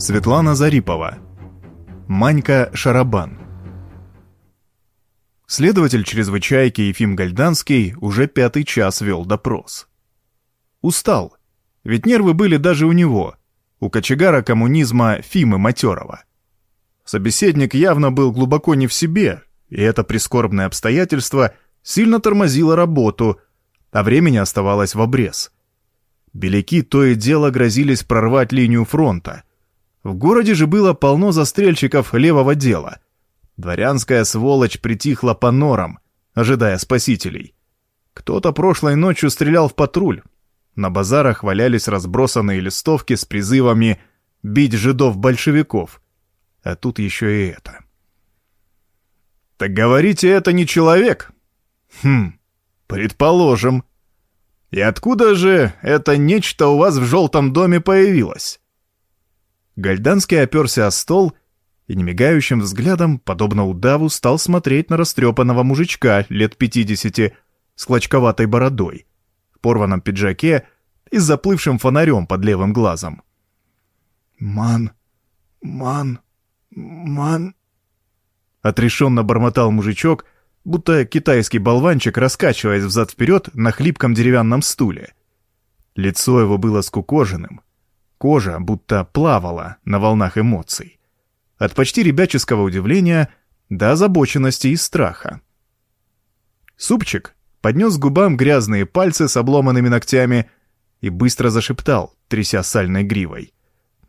Светлана Зарипова. Манька Шарабан. Следователь чрезвычайки Ефим Гальданский уже пятый час вел допрос. Устал, ведь нервы были даже у него, у кочегара коммунизма Фимы Матерова. Собеседник явно был глубоко не в себе, и это прискорбное обстоятельство сильно тормозило работу, а времени оставалось в обрез. Беляки то и дело грозились прорвать линию фронта. В городе же было полно застрельщиков левого дела. Дворянская сволочь притихла по норам, ожидая спасителей. Кто-то прошлой ночью стрелял в патруль. На базарах валялись разбросанные листовки с призывами «бить жидов-большевиков», а тут еще и это. «Так говорите, это не человек?» «Хм, предположим. И откуда же это нечто у вас в желтом доме появилось?» Гальданский оперся о стол и немигающим взглядом, подобно удаву, стал смотреть на растрепанного мужичка лет пятидесяти с клочковатой бородой, в порванном пиджаке и с заплывшим фонарем под левым глазом. «Ман, ман, «Ман...» Отрешенно бормотал мужичок, будто китайский болванчик, раскачиваясь взад-вперед на хлипком деревянном стуле. Лицо его было скукоженным. Кожа будто плавала на волнах эмоций. От почти ребяческого удивления до озабоченности и страха. Супчик поднес к губам грязные пальцы с обломанными ногтями и быстро зашептал, тряся сальной гривой.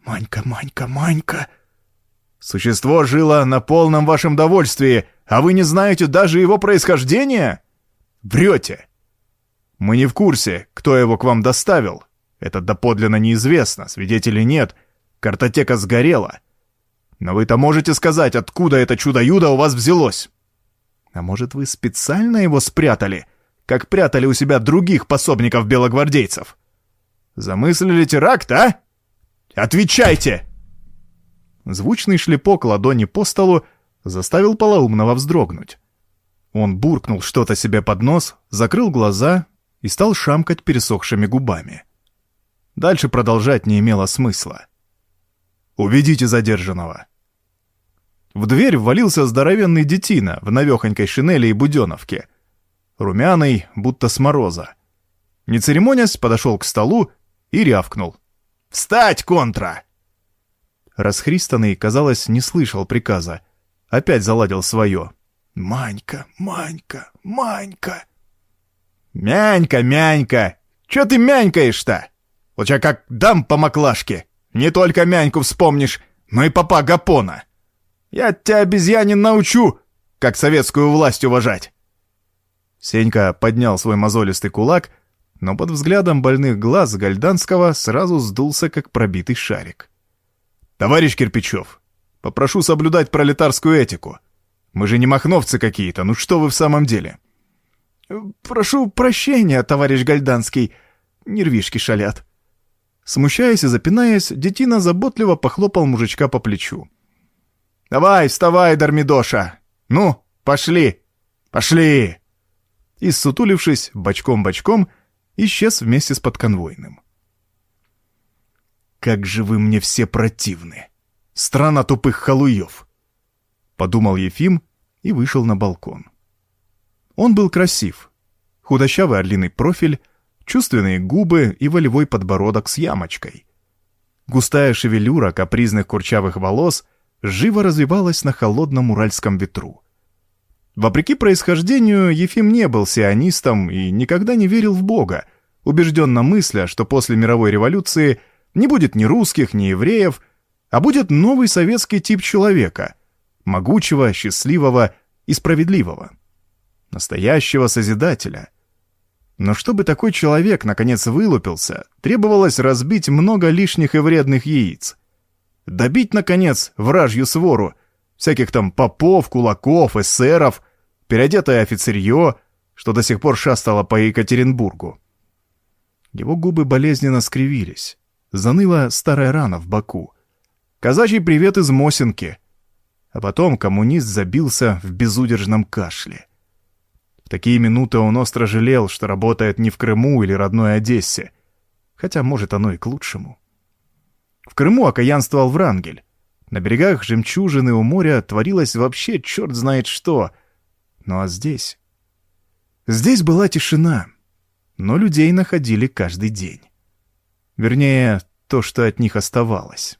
«Манька, Манька, Манька!» Существо жило на полном вашем довольствии, а вы не знаете даже его происхождения? Врете. Мы не в курсе, кто его к вам доставил. Это доподлинно неизвестно, свидетелей нет, картотека сгорела. Но вы-то можете сказать, откуда это чудо-юдо у вас взялось? А может, вы специально его спрятали, как прятали у себя других пособников белогвардейцев? Замыслили теракт, а? Отвечайте!» Звучный шлепок ладони по столу заставил полоумного вздрогнуть. Он буркнул что-то себе под нос, закрыл глаза и стал шамкать пересохшими губами. Дальше продолжать не имело смысла. «Уведите задержанного». В дверь ввалился здоровенный детина в навехонькой шинели и буденовке. Румяный, будто с мороза. Не церемонясь, подошел к столу и рявкнул. «Встать, контра!» Расхристанный, казалось, не слышал приказа. Опять заладил свое. «Манька, Манька, Манька!» «Мянька, Мянька! Чё ты мянькаешь-то? Вот я как дам по маклашке. Не только Мяньку вспомнишь, но и папа Гапона. Я тебя, обезьянин, научу, как советскую власть уважать!» Сенька поднял свой мозолистый кулак, но под взглядом больных глаз Гальданского сразу сдулся, как пробитый шарик. «Товарищ Кирпичев, попрошу соблюдать пролетарскую этику. Мы же не махновцы какие-то, ну что вы в самом деле?» «Прошу прощения, товарищ Гальданский, нервишки шалят». Смущаясь и запинаясь, детина заботливо похлопал мужичка по плечу. «Давай, вставай, Дармидоша! Ну, пошли! Пошли!» И, сутулившись бочком-бочком, исчез вместе с подконвойным. «Как же вы мне все противны! Страна тупых халуев!» Подумал Ефим и вышел на балкон. Он был красив. Худощавый орлиный профиль, чувственные губы и волевой подбородок с ямочкой. Густая шевелюра капризных курчавых волос живо развивалась на холодном уральском ветру. Вопреки происхождению, Ефим не был сионистом и никогда не верил в Бога, убежденно мысля, что после мировой революции – не будет ни русских, ни евреев, а будет новый советский тип человека, могучего, счастливого и справедливого. Настоящего Созидателя. Но чтобы такой человек наконец вылупился, требовалось разбить много лишних и вредных яиц. Добить, наконец, вражью свору, всяких там попов, кулаков, эсеров, переодетое офицерье, что до сих пор шастало по Екатеринбургу. Его губы болезненно скривились. Заныла старая рана в боку. Казачий привет из Мосинки. А потом коммунист забился в безудержном кашле. Такие минуты он остро жалел, что работает не в Крыму или родной Одессе. Хотя, может, оно и к лучшему. В Крыму окаянствовал Врангель. На берегах жемчужины у моря творилось вообще черт знает что. Ну а здесь... Здесь была тишина, но людей находили каждый день. Вернее, то, что от них оставалось.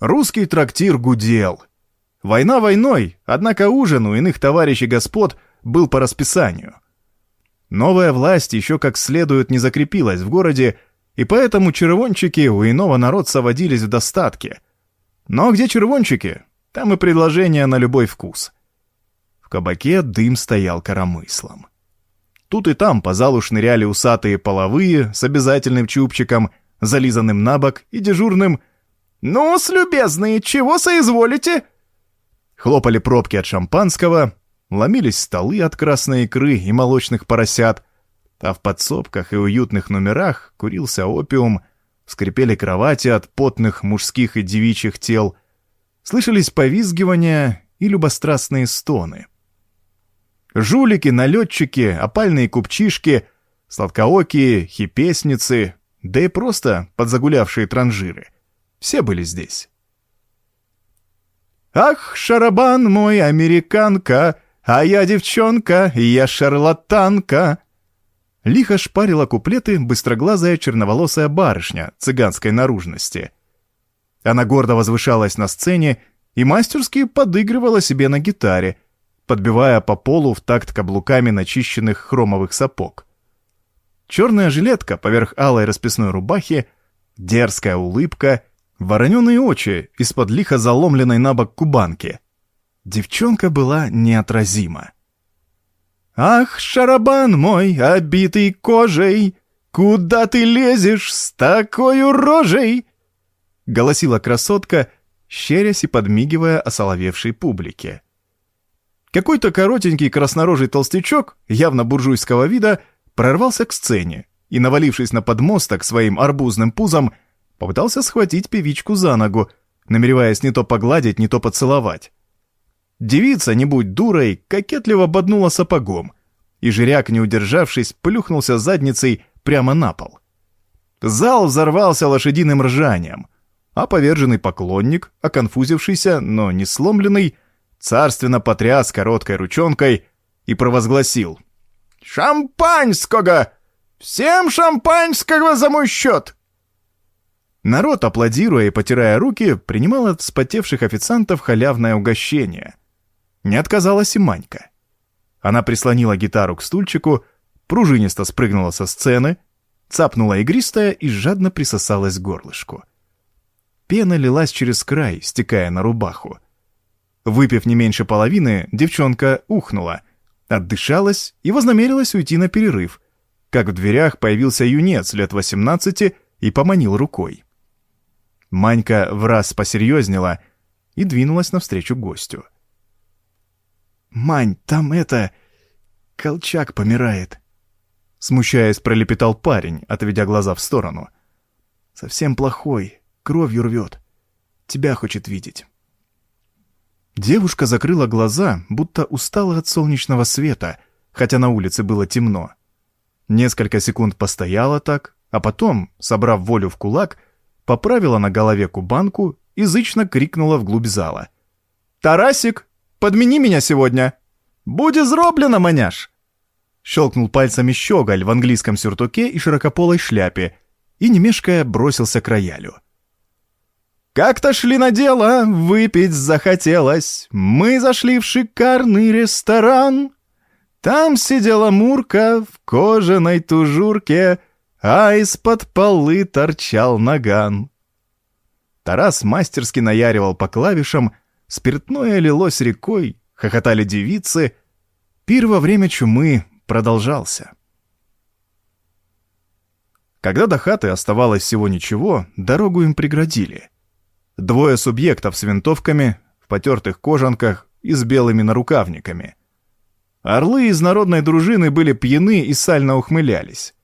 Русский трактир гудел. Война войной, однако ужин у иных товарищей господ был по расписанию. Новая власть еще как следует не закрепилась в городе, и поэтому червончики у иного народца водились в достатке. Но где червончики, там и предложения на любой вкус. В кабаке дым стоял коромыслом. Тут и там по залу шныряли усатые половые с обязательным чубчиком, зализанным на бок и дежурным «Ну-с, любезные, чего соизволите?» Хлопали пробки от шампанского, ломились столы от красной икры и молочных поросят, а в подсобках и уютных номерах курился опиум, скрипели кровати от потных мужских и девичьих тел, слышались повизгивания и любострастные стоны. Жулики, налетчики, опальные купчишки, сладкоокие, хипесницы, да и просто подзагулявшие транжиры. Все были здесь. «Ах, шарабан мой, американка, а я девчонка, я шарлатанка!» Лихо шпарила куплеты быстроглазая черноволосая барышня цыганской наружности. Она гордо возвышалась на сцене и мастерски подыгрывала себе на гитаре, подбивая по полу в такт каблуками начищенных хромовых сапог. Черная жилетка поверх алой расписной рубахи, дерзкая улыбка, вороненые очи из-под лихо заломленной на бок кубанки. Девчонка была неотразима. «Ах, шарабан мой, обитый кожей, куда ты лезешь с такой рожей?» Голосила красотка, щерясь и подмигивая осоловевшей публике. Какой-то коротенький краснорожий толстячок, явно буржуйского вида, прорвался к сцене и, навалившись на подмосток своим арбузным пузом, попытался схватить певичку за ногу, намереваясь не то погладить, не то поцеловать. Девица, не будь дурой, кокетливо боднула сапогом, и жиряк, не удержавшись, плюхнулся задницей прямо на пол. Зал взорвался лошадиным ржанием, а поверженный поклонник, оконфузившийся, но не сломленный, царственно потряс короткой ручонкой и провозгласил «Шампанского! Всем шампанского за мой счет!» Народ, аплодируя и потирая руки, принимал от вспотевших официантов халявное угощение. Не отказалась и Манька. Она прислонила гитару к стульчику, пружинисто спрыгнула со сцены, цапнула игристая и жадно присосалась к горлышку. Пена лилась через край, стекая на рубаху. Выпив не меньше половины, девчонка ухнула, отдышалась и вознамерилась уйти на перерыв, как в дверях появился юнец лет 18 и поманил рукой. Манька в раз посерьезнела и двинулась навстречу гостю. «Мань, там это... Колчак помирает!» Смущаясь, пролепетал парень, отведя глаза в сторону. «Совсем плохой, кровью рвет. Тебя хочет видеть». Девушка закрыла глаза, будто устала от солнечного света, хотя на улице было темно. Несколько секунд постояла так, а потом, собрав волю в кулак, поправила на голове кубанку и зычно крикнула вглубь зала. «Тарасик, подмени меня сегодня! Буде зроблено, маняш!» Щелкнул пальцами щеголь в английском сюртуке и широкополой шляпе и, не мешкая, бросился к роялю. Как-то шли на дело, выпить захотелось. Мы зашли в шикарный ресторан. Там сидела Мурка в кожаной тужурке, а из-под полы торчал наган. Тарас мастерски наяривал по клавишам, спиртное лилось рекой, хохотали девицы. Пир во время чумы продолжался. Когда до хаты оставалось всего ничего, дорогу им преградили — Двое субъектов с винтовками, в потертых кожанках и с белыми нарукавниками. Орлы из народной дружины были пьяны и сально ухмылялись.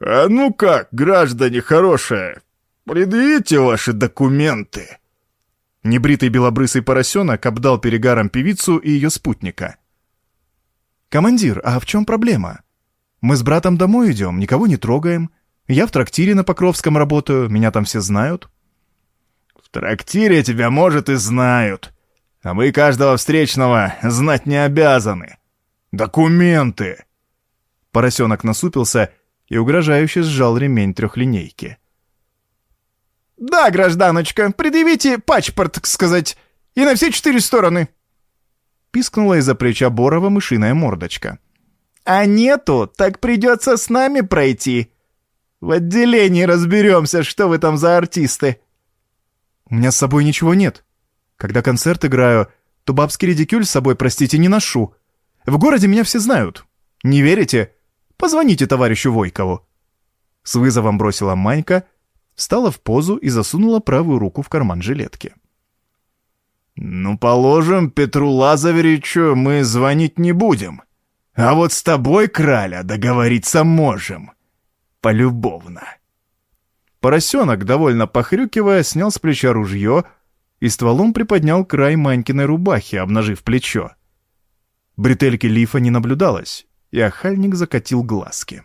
«А ну как, граждане хорошие, предъявите ваши документы!» Небритый белобрысый поросенок обдал перегаром певицу и ее спутника. «Командир, а в чем проблема? Мы с братом домой идем, никого не трогаем. Я в трактире на Покровском работаю, меня там все знают». «В трактире тебя, может, и знают. А мы каждого встречного знать не обязаны. Документы!» Поросенок насупился и угрожающе сжал ремень трехлинейки. «Да, гражданочка, предъявите пачпорт, так сказать, и на все четыре стороны!» Пискнула из-за плеча Борова мышиная мордочка. «А нету, так придется с нами пройти. В отделении разберемся, что вы там за артисты». «У меня с собой ничего нет. Когда концерт играю, то бабский редикюль с собой, простите, не ношу. В городе меня все знают. Не верите? Позвоните товарищу Войкову». С вызовом бросила Манька, встала в позу и засунула правую руку в карман жилетки. «Ну, положим, Петру Лазаревичу мы звонить не будем. А вот с тобой, краля, договориться можем. Полюбовно». Поросенок, довольно похрюкивая, снял с плеча ружье и стволом приподнял край Манькиной рубахи, обнажив плечо. Бретельки лифа не наблюдалось, и охальник закатил глазки.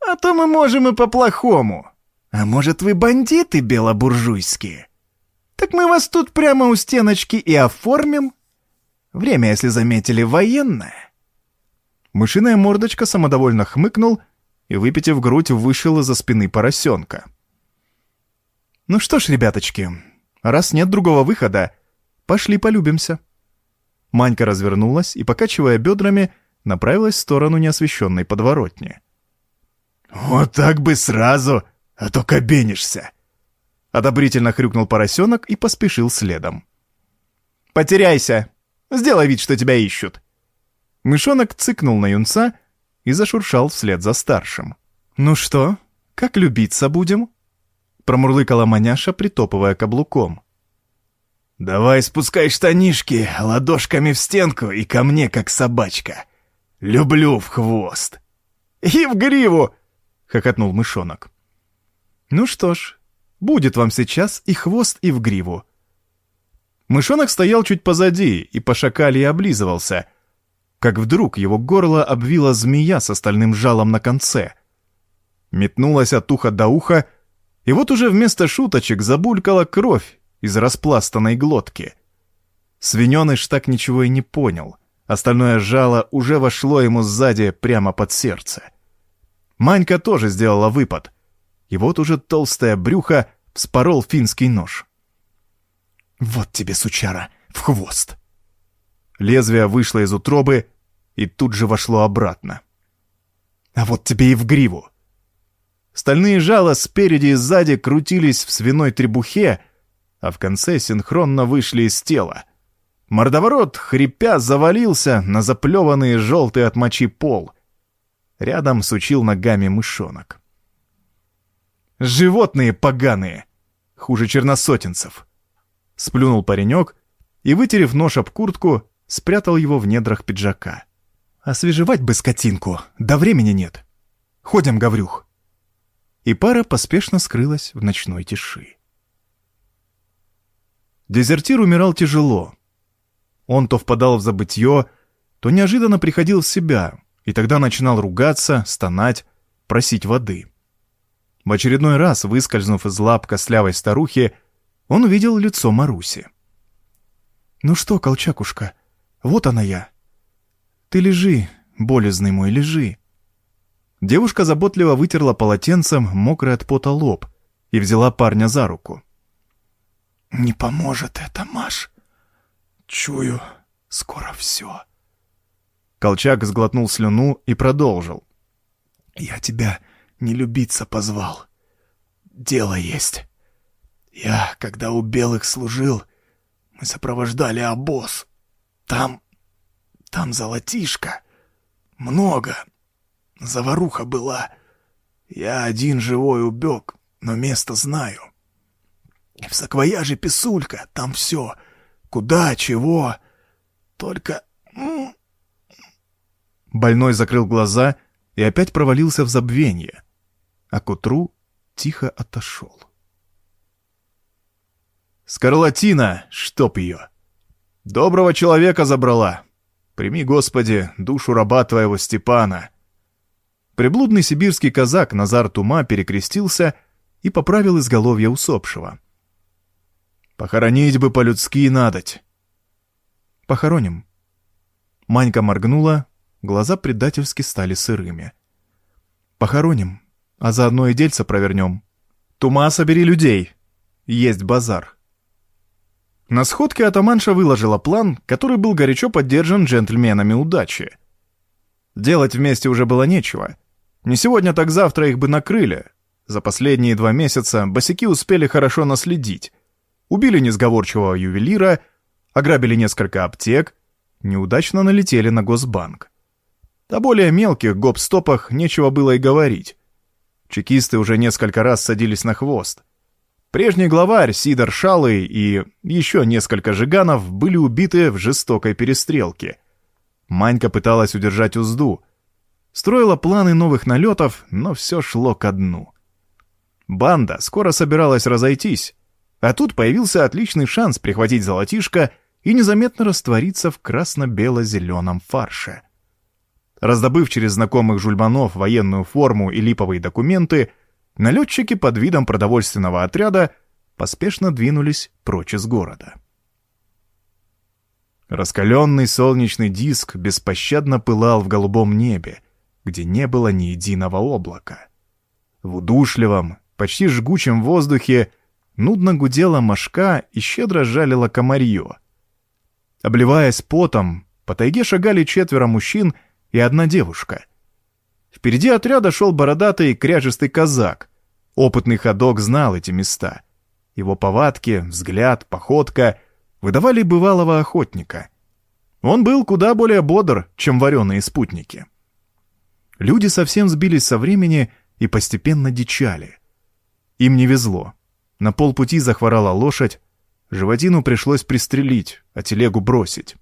«А то мы можем и по-плохому. А может, вы бандиты белобуржуйские? Так мы вас тут прямо у стеночки и оформим. Время, если заметили, военное». Мышиная мордочка самодовольно хмыкнул и, выпитив грудь, вышел из-за спины поросенка. «Ну что ж, ребяточки, раз нет другого выхода, пошли полюбимся». Манька развернулась и, покачивая бедрами, направилась в сторону неосвещенной подворотни. «Вот так бы сразу, а то кабенишься!» Одобрительно хрюкнул поросенок и поспешил следом. «Потеряйся! Сделай вид, что тебя ищут!» Мышонок цыкнул на юнца и зашуршал вслед за старшим. «Ну что, как любиться будем?» Промурлыкала маняша, притопывая каблуком. «Давай спускай штанишки ладошками в стенку и ко мне, как собачка. Люблю в хвост». «И в гриву!» — хохотнул мышонок. «Ну что ж, будет вам сейчас и хвост, и в гриву». Мышонок стоял чуть позади и по шакале облизывался, как вдруг его горло обвила змея с остальным жалом на конце. Метнулась от уха до уха, и вот уже вместо шуточек забулькала кровь, из распластанной глотки. Свиненыш так ничего и не понял. Остальное жало уже вошло ему сзади прямо под сердце. Манька тоже сделала выпад. И вот уже толстое брюхо вспорол финский нож. «Вот тебе, сучара, в хвост!» Лезвие вышло из утробы и тут же вошло обратно. «А вот тебе и в гриву!» Стальные жала спереди и сзади крутились в свиной требухе, а в конце синхронно вышли из тела. Мордоворот, хрипя, завалился на заплеванный желтый от мочи пол. Рядом сучил ногами мышонок. «Животные поганые! Хуже черносотенцев!» Сплюнул паренек и, вытерев нож об куртку, спрятал его в недрах пиджака. «Освежевать бы скотинку, да времени нет. Ходим, Гаврюх!» И пара поспешно скрылась в ночной тиши. Дезертир умирал тяжело. Он то впадал в забытье, то неожиданно приходил в себя, и тогда начинал ругаться, стонать, просить воды. В очередной раз, выскользнув из лап костлявой старухи, он увидел лицо Маруси. «Ну что, Колчакушка, вот она я. Ты лежи, болезный мой, лежи». Девушка заботливо вытерла полотенцем мокрый от пота лоб и взяла парня за руку. «Не поможет это, Маш. Чую, скоро все». Колчак сглотнул слюну и продолжил. «Я тебя не любиться позвал. Дело есть. Я, когда у белых служил, мы сопровождали обоз. Там... там золотишко. Много. Заваруха была. Я один живой убег, но место знаю. В саквояже писулька, там все. Куда, чего. Только... Больной закрыл глаза и опять провалился в забвение, а к утру тихо отошел. Скарлатина, чтоб ее! Доброго человека забрала. Прими, Господи, душу раба твоего Степана. Приблудный сибирский казак Назар Тума перекрестился и поправил изголовье усопшего. «Похоронить бы по-людски надоть». «Похороним». Манька моргнула, глаза предательски стали сырыми. «Похороним, а заодно и дельца провернем. Тума, собери людей. Есть базар». На сходке атаманша выложила план, который был горячо поддержан джентльменами удачи. Делать вместе уже было нечего. Не сегодня, так завтра их бы накрыли. За последние два месяца босяки успели хорошо наследить. Убили несговорчивого ювелира, ограбили несколько аптек, неудачно налетели на Госбанк. О более мелких гоп-стопах нечего было и говорить. Чекисты уже несколько раз садились на хвост. Прежний главарь Сидор Шалый и еще несколько жиганов были убиты в жестокой перестрелке. Манька пыталась удержать узду. Строила планы новых налетов, но все шло ко дну. Банда скоро собиралась разойтись, а тут появился отличный шанс прихватить золотишко и незаметно раствориться в красно-бело-зеленом фарше. Раздобыв через знакомых жульманов военную форму и липовые документы, налетчики под видом продовольственного отряда поспешно двинулись прочь из города. Раскаленный солнечный диск беспощадно пылал в голубом небе, где не было ни единого облака. В удушливом, почти жгучем воздухе нудно гудела мошка и щедро жалила комарье. Обливаясь потом, по тайге шагали четверо мужчин и одна девушка. Впереди отряда шел бородатый кряжистый казак, Опытный ходок знал эти места. Его повадки, взгляд, походка выдавали бывалого охотника. Он был куда более бодр, чем вареные спутники. Люди совсем сбились со времени и постепенно дичали. Им не везло. На полпути захворала лошадь, животину пришлось пристрелить, а телегу бросить.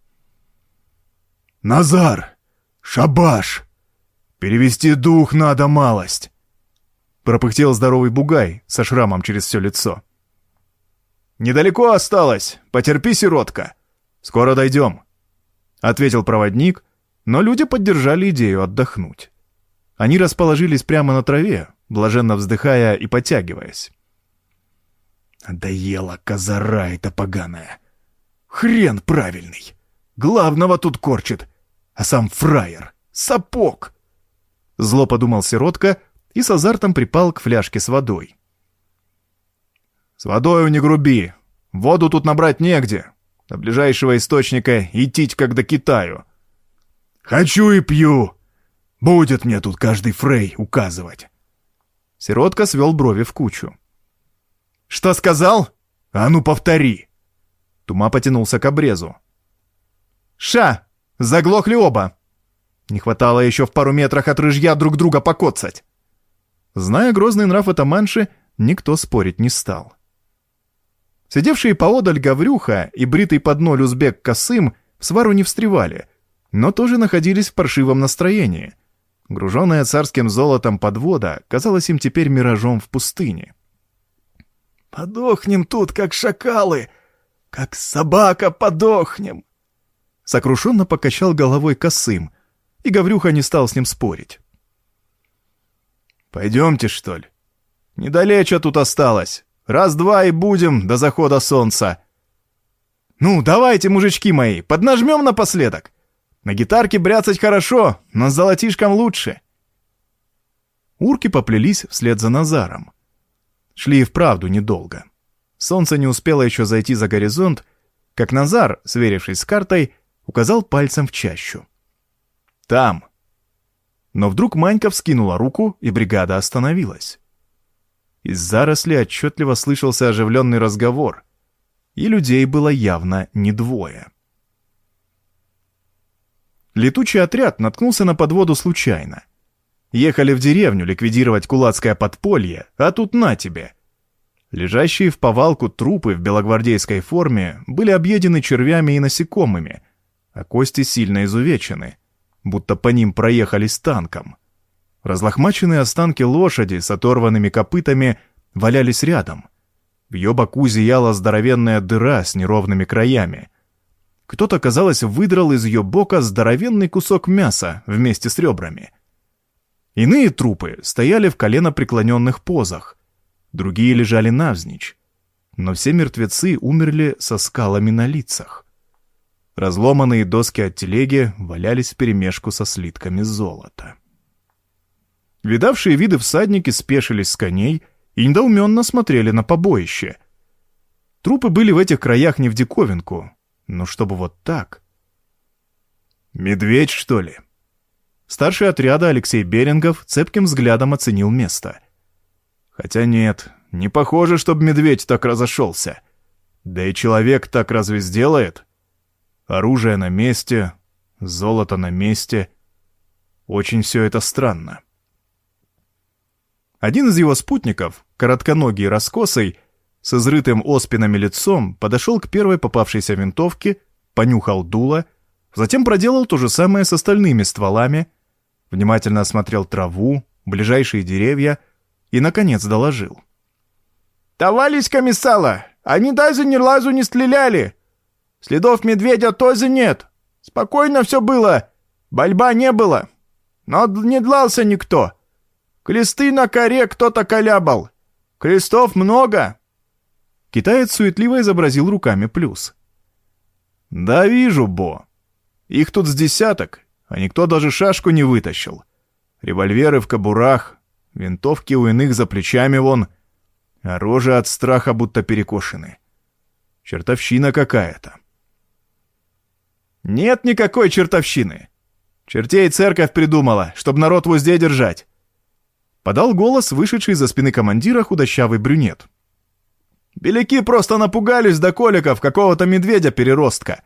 «Назар! Шабаш! Перевести дух надо малость!» пропыхтел здоровый бугай со шрамом через все лицо. «Недалеко осталось, потерпи, сиротка. Скоро дойдем», — ответил проводник, но люди поддержали идею отдохнуть. Они расположились прямо на траве, блаженно вздыхая и подтягиваясь. «Надоела козара эта поганая. Хрен правильный. Главного тут корчит, а сам фраер — сапог!» Зло подумал сиротка, и с азартом припал к фляжке с водой. «С водою не груби. Воду тут набрать негде. До ближайшего источника идти как до Китаю». «Хочу и пью. Будет мне тут каждый фрей указывать». Сиротка свел брови в кучу. «Что сказал? А ну повтори!» Тума потянулся к обрезу. «Ша! Заглохли оба!» Не хватало еще в пару метрах от рыжья друг друга покоцать. Зная грозный нрав атаманши, никто спорить не стал. Сидевшие поодаль Гаврюха и бритый под ноль узбек Косым в свару не встревали, но тоже находились в паршивом настроении. Груженная царским золотом подвода казалась им теперь миражом в пустыне. «Подохнем тут, как шакалы! Как собака подохнем!» Сокрушенно покачал головой Косым, и Гаврюха не стал с ним спорить. Пойдемте, что ли? Недалече тут осталось. Раз-два и будем до захода солнца. Ну, давайте, мужички мои, поднажмем напоследок. На гитарке бряцать хорошо, но с золотишком лучше. Урки поплелись вслед за Назаром. Шли и вправду недолго. Солнце не успело еще зайти за горизонт, как Назар, сверившись с картой, указал пальцем в чащу. «Там, но вдруг Манька вскинула руку, и бригада остановилась. Из заросли отчетливо слышался оживленный разговор, и людей было явно не двое. Летучий отряд наткнулся на подводу случайно. Ехали в деревню ликвидировать кулацкое подполье, а тут на тебе. Лежащие в повалку трупы в белогвардейской форме были объедены червями и насекомыми, а кости сильно изувечены — будто по ним проехались танком. Разлохмаченные останки лошади с оторванными копытами валялись рядом. В ее боку зияла здоровенная дыра с неровными краями. Кто-то, казалось, выдрал из ее бока здоровенный кусок мяса вместе с ребрами. Иные трупы стояли в колено преклоненных позах, другие лежали навзничь, но все мертвецы умерли со скалами на лицах. Разломанные доски от телеги валялись вперемешку со слитками золота. Видавшие виды всадники спешились с коней и недоуменно смотрели на побоище. Трупы были в этих краях не в диковинку, но чтобы вот так... «Медведь, что ли?» Старший отряда Алексей Берингов цепким взглядом оценил место. Хотя нет, не похоже, чтобы медведь так разошелся. Да и человек так разве сделает? Оружие на месте, золото на месте. Очень все это странно. Один из его спутников, коротконогий раскосый, с изрытым оспинами лицом, подошел к первой попавшейся винтовке, понюхал дуло, затем проделал то же самое с остальными стволами, внимательно осмотрел траву, ближайшие деревья и, наконец, доложил. «Товарищ комиссала, они даже ни разу не стреляли. Следов медведя тоже нет. Спокойно все было. Борьба не было. Но не длался никто. Кресты на коре кто-то колябал. Крестов много». Китаец суетливо изобразил руками плюс. «Да вижу, Бо. Их тут с десяток, а никто даже шашку не вытащил. Револьверы в кобурах, винтовки у иных за плечами вон — а рожи от страха будто перекошены. Чертовщина какая-то. Нет никакой чертовщины. Чертей церковь придумала, чтобы народ в узде держать. Подал голос вышедший за спины командира худощавый брюнет. Беляки просто напугались до коликов какого-то медведя-переростка.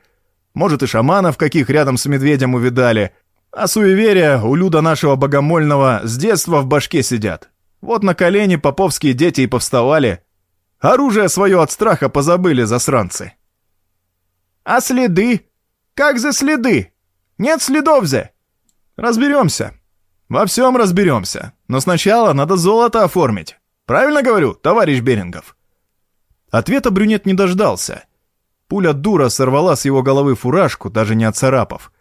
Может, и шаманов каких рядом с медведем увидали. А суеверия у люда нашего богомольного с детства в башке сидят. Вот на колени поповские дети и повставали. Оружие свое от страха позабыли, засранцы. А следы? Как за следы? Нет следов зе? Разберемся. Во всем разберемся. Но сначала надо золото оформить. Правильно говорю, товарищ Берингов? Ответа брюнет не дождался. Пуля дура сорвала с его головы фуражку, даже не отцарапав.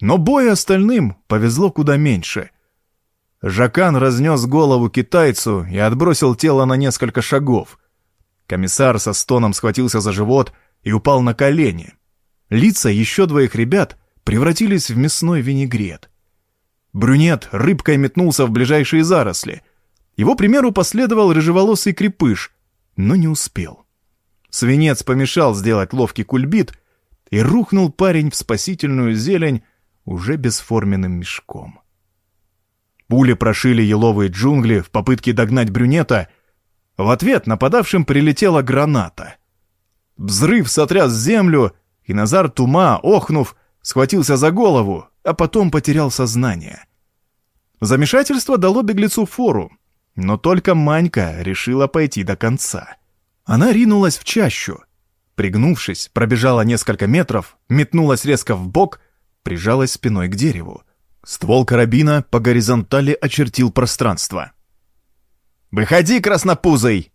Но бой остальным повезло куда меньше — Жакан разнес голову китайцу и отбросил тело на несколько шагов. Комиссар со стоном схватился за живот и упал на колени. Лица еще двоих ребят превратились в мясной винегрет. Брюнет рыбкой метнулся в ближайшие заросли. Его примеру последовал рыжеволосый крепыш, но не успел. Свинец помешал сделать ловкий кульбит, и рухнул парень в спасительную зелень уже бесформенным мешком. Пули прошили еловые джунгли в попытке догнать брюнета. В ответ нападавшим прилетела граната. Взрыв сотряс землю, и Назар Тума, охнув, схватился за голову, а потом потерял сознание. Замешательство дало беглецу фору, но только Манька решила пойти до конца. Она ринулась в чащу. Пригнувшись, пробежала несколько метров, метнулась резко в бок, прижалась спиной к дереву. Ствол карабина по горизонтали очертил пространство. «Выходи, краснопузый!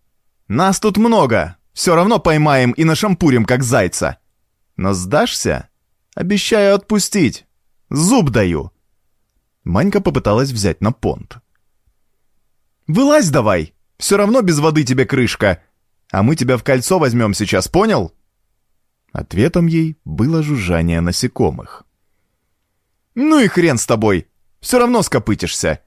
Нас тут много, все равно поймаем и нашампурим, как зайца. Но сдашься? Обещаю отпустить. Зуб даю!» Манька попыталась взять на понт. «Вылазь давай! Все равно без воды тебе крышка, а мы тебя в кольцо возьмем сейчас, понял?» Ответом ей было жужжание насекомых. «Ну и хрен с тобой! Все равно скопытишься!»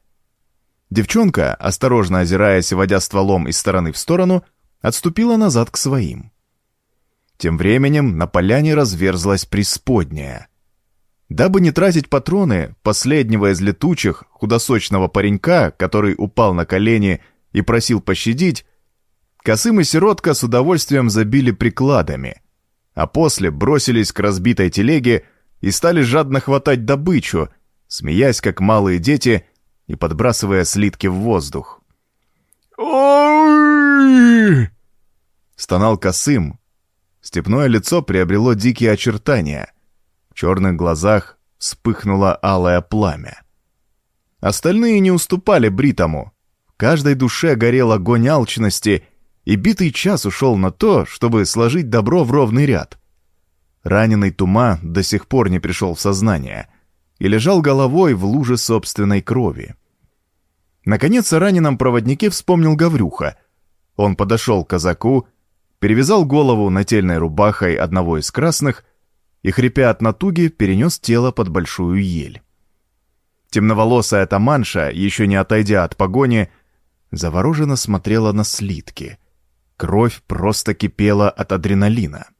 Девчонка, осторожно озираясь и водя стволом из стороны в сторону, отступила назад к своим. Тем временем на поляне разверзлась присподняя. Дабы не тратить патроны последнего из летучих, худосочного паренька, который упал на колени и просил пощадить, Косым и Сиротка с удовольствием забили прикладами, а после бросились к разбитой телеге, и стали жадно хватать добычу, смеясь, как малые дети, и подбрасывая слитки в воздух. «Ой!» Стонал косым. Степное лицо приобрело дикие очертания. В черных глазах вспыхнуло алое пламя. Остальные не уступали Бритому. В каждой душе горел огонь алчности, и битый час ушел на то, чтобы сложить добро в ровный ряд. Раненый Тума до сих пор не пришел в сознание и лежал головой в луже собственной крови. Наконец о раненом проводнике вспомнил Гаврюха. Он подошел к казаку, перевязал голову нательной рубахой одного из красных и, хрипя от натуги, перенес тело под большую ель. Темноволосая таманша, еще не отойдя от погони, завороженно смотрела на слитки. Кровь просто кипела от адреналина.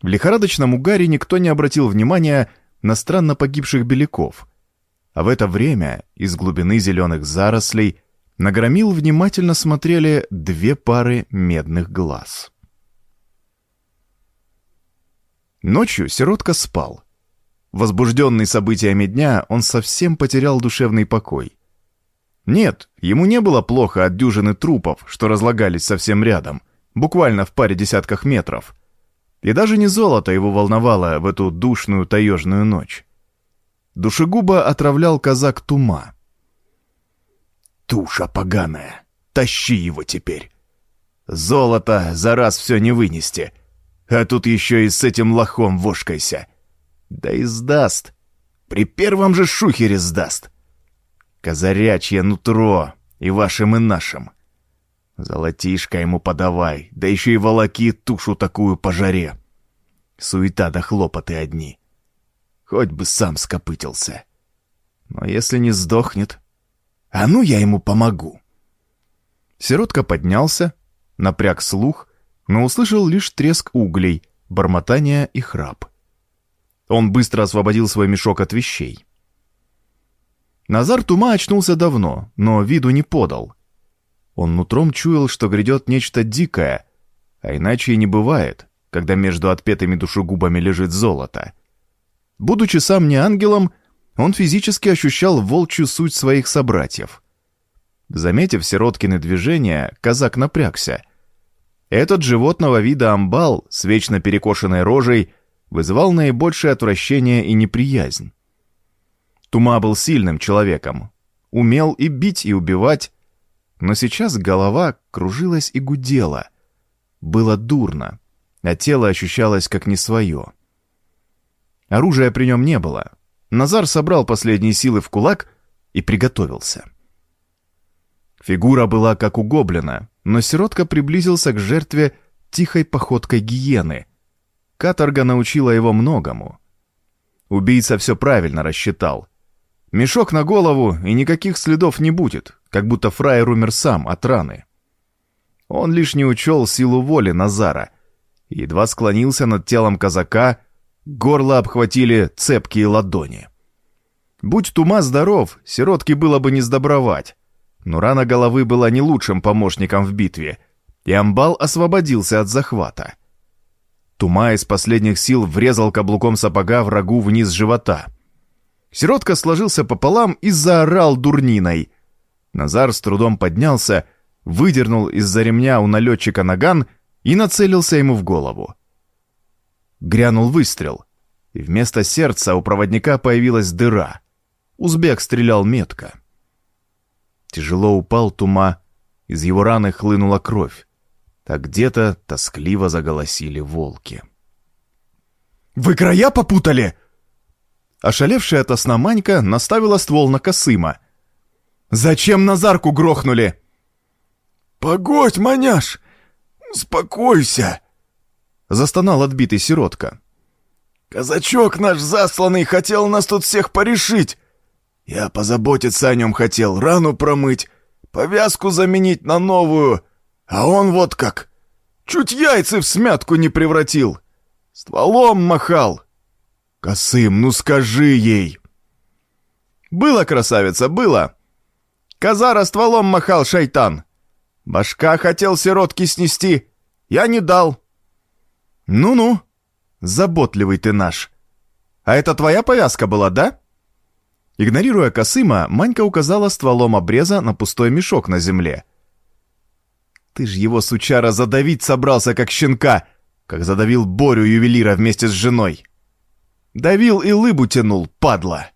В лихорадочном угаре никто не обратил внимания на странно погибших беляков. А в это время из глубины зеленых зарослей на громил внимательно смотрели две пары медных глаз. Ночью сиротка спал. Возбужденный событиями дня, он совсем потерял душевный покой. Нет, ему не было плохо от дюжины трупов, что разлагались совсем рядом, буквально в паре десятках метров. И даже не золото его волновало в эту душную таежную ночь. Душегуба отравлял казак Тума. «Туша поганая, тащи его теперь. Золото за раз все не вынести, а тут еще и с этим лохом вошкайся. Да и сдаст, при первом же шухере сдаст. Козарячье нутро, и вашим, и нашим. Золотишко ему подавай, да еще и волоки тушу такую по жаре. Суета да хлопоты одни. Хоть бы сам скопытился. Но если не сдохнет, а ну я ему помогу. Сиротка поднялся, напряг слух, но услышал лишь треск углей, бормотание и храп. Он быстро освободил свой мешок от вещей. Назар Тума очнулся давно, но виду не подал. Он нутром чуял, что грядет нечто дикое, а иначе и не бывает, когда между отпетыми душегубами лежит золото. Будучи сам не ангелом, он физически ощущал волчью суть своих собратьев. Заметив Сироткины движения, казак напрягся. Этот животного вида амбал с вечно перекошенной рожей вызывал наибольшее отвращение и неприязнь. Тума был сильным человеком, умел и бить, и убивать, но сейчас голова кружилась и гудела. Было дурно, а тело ощущалось как не свое. Оружия при нем не было. Назар собрал последние силы в кулак и приготовился. Фигура была как у гоблина, но сиротка приблизился к жертве тихой походкой гиены. Каторга научила его многому. Убийца все правильно рассчитал — Мешок на голову, и никаких следов не будет, как будто фраер умер сам от раны. Он лишь не учел силу воли Назара. Едва склонился над телом казака, горло обхватили цепкие ладони. Будь Тума здоров, сиротке было бы не сдобровать. Но рана головы была не лучшим помощником в битве, и Амбал освободился от захвата. Тума из последних сил врезал каблуком сапога врагу вниз живота — Сиротка сложился пополам и заорал дурниной. Назар с трудом поднялся, выдернул из-за ремня у налетчика наган и нацелился ему в голову. Грянул выстрел, и вместо сердца у проводника появилась дыра. Узбек стрелял метко. Тяжело упал тума, из его раны хлынула кровь. Так где-то тоскливо заголосили волки. «Вы края попутали?» Ошалевшая от сна Манька наставила ствол на Косыма. «Зачем Назарку грохнули?» «Погодь, маняш! Успокойся!» Застонал отбитый сиротка. «Казачок наш засланный хотел нас тут всех порешить. Я позаботиться о нем хотел, рану промыть, повязку заменить на новую, а он вот как. Чуть яйца в смятку не превратил. Стволом махал, «Косым, ну скажи ей!» «Было, красавица, было!» Казара стволом махал шайтан. Башка хотел сиротки снести. Я не дал. Ну-ну, заботливый ты наш. А это твоя повязка была, да? Игнорируя Косыма, Манька указала стволом обреза на пустой мешок на земле. Ты ж его, сучара, задавить собрался, как щенка, как задавил Борю ювелира вместе с женой. Давил и лыбу тянул, падла.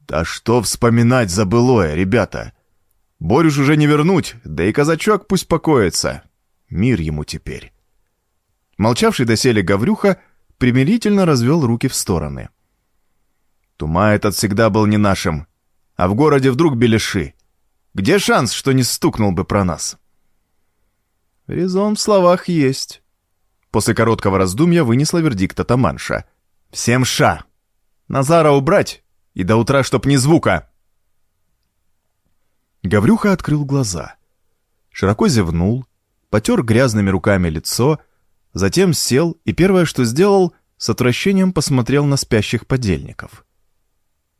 Да что вспоминать за былое, ребята? Борюш уже не вернуть, да и казачок пусть покоится. Мир ему теперь. Молчавший доселе Гаврюха примирительно развел руки в стороны. Тума этот всегда был не нашим, а в городе вдруг беляши. Где шанс, что не стукнул бы про нас?» «Резон в словах есть». После короткого раздумья вынесла вердикт атаманша. «Всем ша! Назара убрать! И до утра чтоб ни звука!» Гаврюха открыл глаза. Широко зевнул, потер грязными руками лицо, затем сел и первое, что сделал, с отвращением посмотрел на спящих подельников.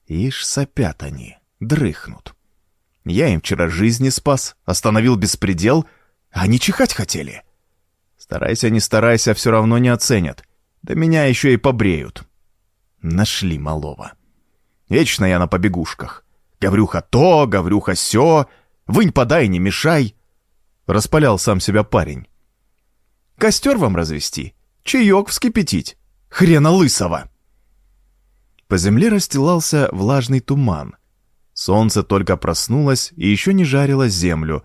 Ишь, сопят они, дрыхнут. Я им вчера жизни спас, остановил беспредел, а они чихать хотели. Старайся, не старайся, все равно не оценят. Да меня еще и побреют. Нашли малого. Вечно я на побегушках. Гаврюха то, Гаврюха сё, вынь подай, не мешай. Распалял сам себя парень. Костер вам развести, чаек вскипятить, хрена лысого. По земле расстилался влажный туман. Солнце только проснулось и еще не жарило землю,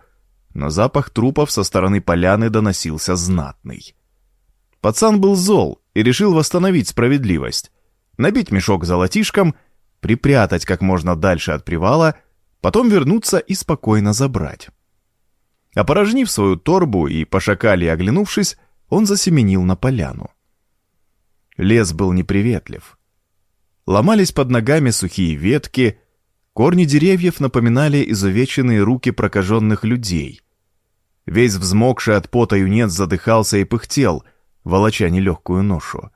но запах трупов со стороны поляны доносился знатный. Пацан был зол и решил восстановить справедливость, набить мешок золотишком, припрятать как можно дальше от привала, потом вернуться и спокойно забрать. Опорожнив свою торбу и по шакале оглянувшись, он засеменил на поляну. Лес был неприветлив. Ломались под ногами сухие ветки, корни деревьев напоминали изувеченные руки прокаженных людей. Весь взмокший от пота юнец задыхался и пыхтел, волоча нелегкую ношу.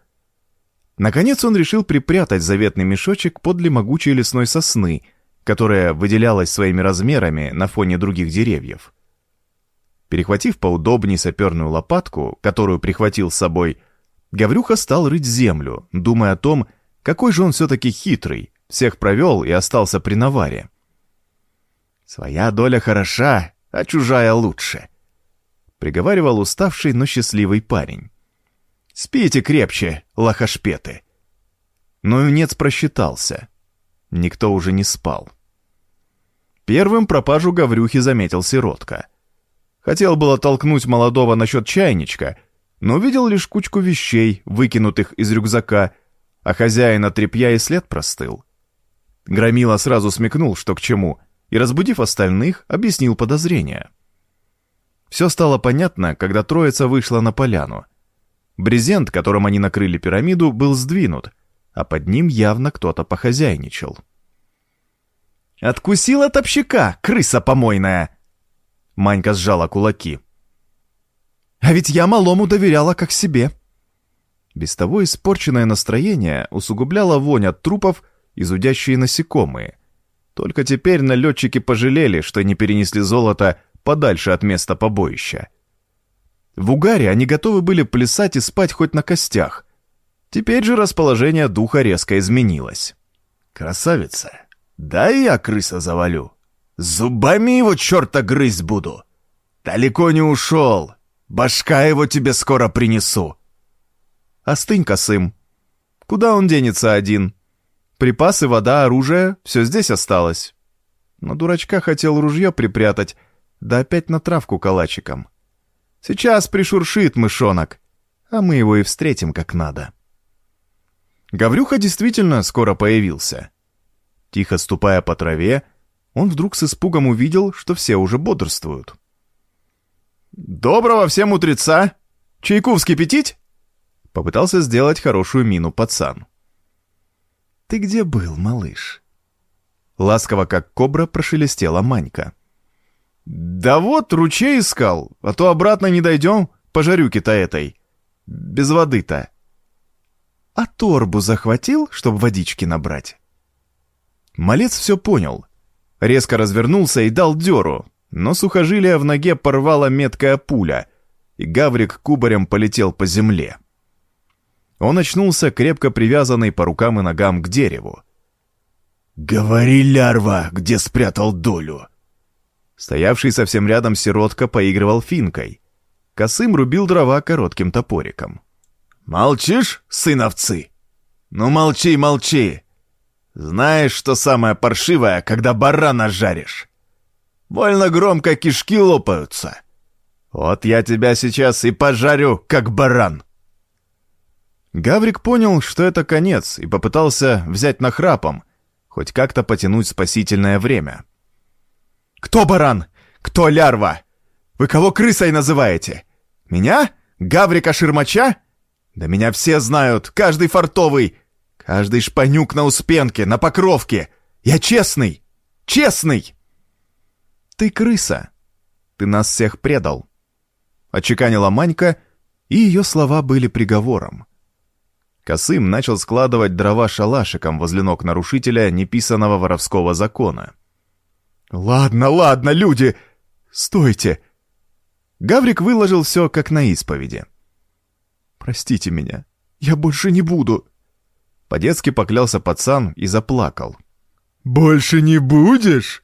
Наконец он решил припрятать заветный мешочек подле могучей лесной сосны, которая выделялась своими размерами на фоне других деревьев. Перехватив поудобнее саперную лопатку, которую прихватил с собой, Гаврюха стал рыть землю, думая о том, какой же он все-таки хитрый, всех провел и остался при наваре. «Своя доля хороша, а чужая лучше», — приговаривал уставший, но счастливый парень. «Спите крепче, лохошпеты». Но юнец просчитался. Никто уже не спал. Первым пропажу Гаврюхи заметил сиротка — Хотел было толкнуть молодого насчет чайничка, но увидел лишь кучку вещей, выкинутых из рюкзака, а хозяина тряпья и след простыл. Громила сразу смекнул, что к чему, и, разбудив остальных, объяснил подозрения. Все стало понятно, когда троица вышла на поляну. Брезент, которым они накрыли пирамиду, был сдвинут, а под ним явно кто-то похозяйничал. «Откусила топщика, крыса помойная!» Манька сжала кулаки. «А ведь я малому доверяла как себе». Без того испорченное настроение усугубляло вонь от трупов и зудящие насекомые. Только теперь налетчики пожалели, что не перенесли золото подальше от места побоища. В угаре они готовы были плясать и спать хоть на костях. Теперь же расположение духа резко изменилось. «Красавица, да я крыса завалю», Зубами его черта грызть буду. Далеко не ушел. Башка его тебе скоро принесу. Остынь, косым. Куда он денется один? Припасы, вода, оружие — все здесь осталось. Но дурачка хотел ружье припрятать, да опять на травку калачиком. Сейчас пришуршит мышонок, а мы его и встретим как надо. Гаврюха действительно скоро появился. Тихо ступая по траве, он вдруг с испугом увидел, что все уже бодрствуют. «Доброго всем утреца! Чайку вскипятить?» Попытался сделать хорошую мину пацан. «Ты где был, малыш?» Ласково, как кобра, прошелестела Манька. «Да вот, ручей искал, а то обратно не дойдем по жарюке-то этой. Без воды-то». «А торбу захватил, чтобы водички набрать?» Малец все понял резко развернулся и дал дёру, но сухожилие в ноге порвала меткая пуля, и Гаврик кубарем полетел по земле. Он очнулся, крепко привязанный по рукам и ногам к дереву. «Говори, лярва, где спрятал долю!» Стоявший совсем рядом сиротка поигрывал финкой. Косым рубил дрова коротким топориком. «Молчишь, сын овцы? Ну молчи, молчи! Знаешь, что самое паршивое, когда барана жаришь? Больно громко кишки лопаются. Вот я тебя сейчас и пожарю, как баран. Гаврик понял, что это конец, и попытался взять нахрапом, хоть как-то потянуть спасительное время. Кто баран? Кто лярва? Вы кого крысой называете? Меня? Гаврика Ширмача? Да меня все знают, каждый фартовый, каждый шпанюк на Успенке, на Покровке. Я честный, честный. Ты крыса. Ты нас всех предал. Очеканила Манька, и ее слова были приговором. Косым начал складывать дрова шалашиком возле ног нарушителя неписанного воровского закона. «Ладно, ладно, люди! Стойте!» Гаврик выложил все, как на исповеди. «Простите меня, я больше не буду!» По-детски поклялся пацан и заплакал. «Больше не будешь?»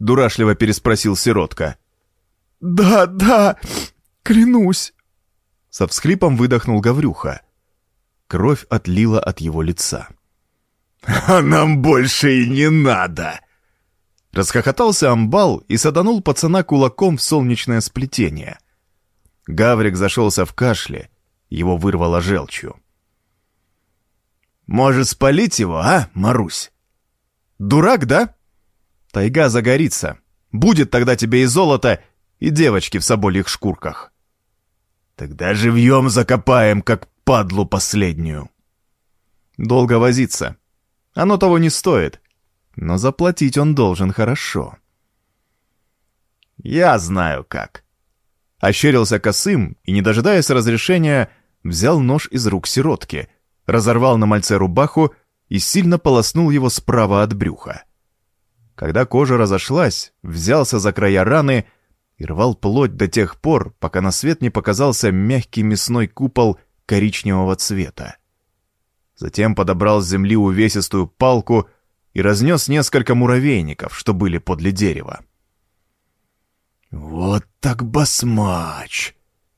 Дурашливо переспросил сиротка. «Да, да, клянусь!» Со всхлипом выдохнул Гаврюха. Кровь отлила от его лица. «А нам больше и не надо!» Расхохотался амбал и саданул пацана кулаком в солнечное сплетение. Гаврик зашелся в кашле, его вырвало желчью. «Может, спалить его, а, Марусь?» «Дурак, да?» «Тайга загорится. Будет тогда тебе и золото, и девочки в собольих шкурках». «Тогда живьем закопаем, как падлу последнюю». «Долго возиться. Оно того не стоит но заплатить он должен хорошо. «Я знаю как». Ощерился косым и, не дожидаясь разрешения, взял нож из рук сиротки, разорвал на мальце рубаху и сильно полоснул его справа от брюха. Когда кожа разошлась, взялся за края раны и рвал плоть до тех пор, пока на свет не показался мягкий мясной купол коричневого цвета. Затем подобрал с земли увесистую палку и разнес несколько муравейников, что были подле дерева. «Вот так басмач!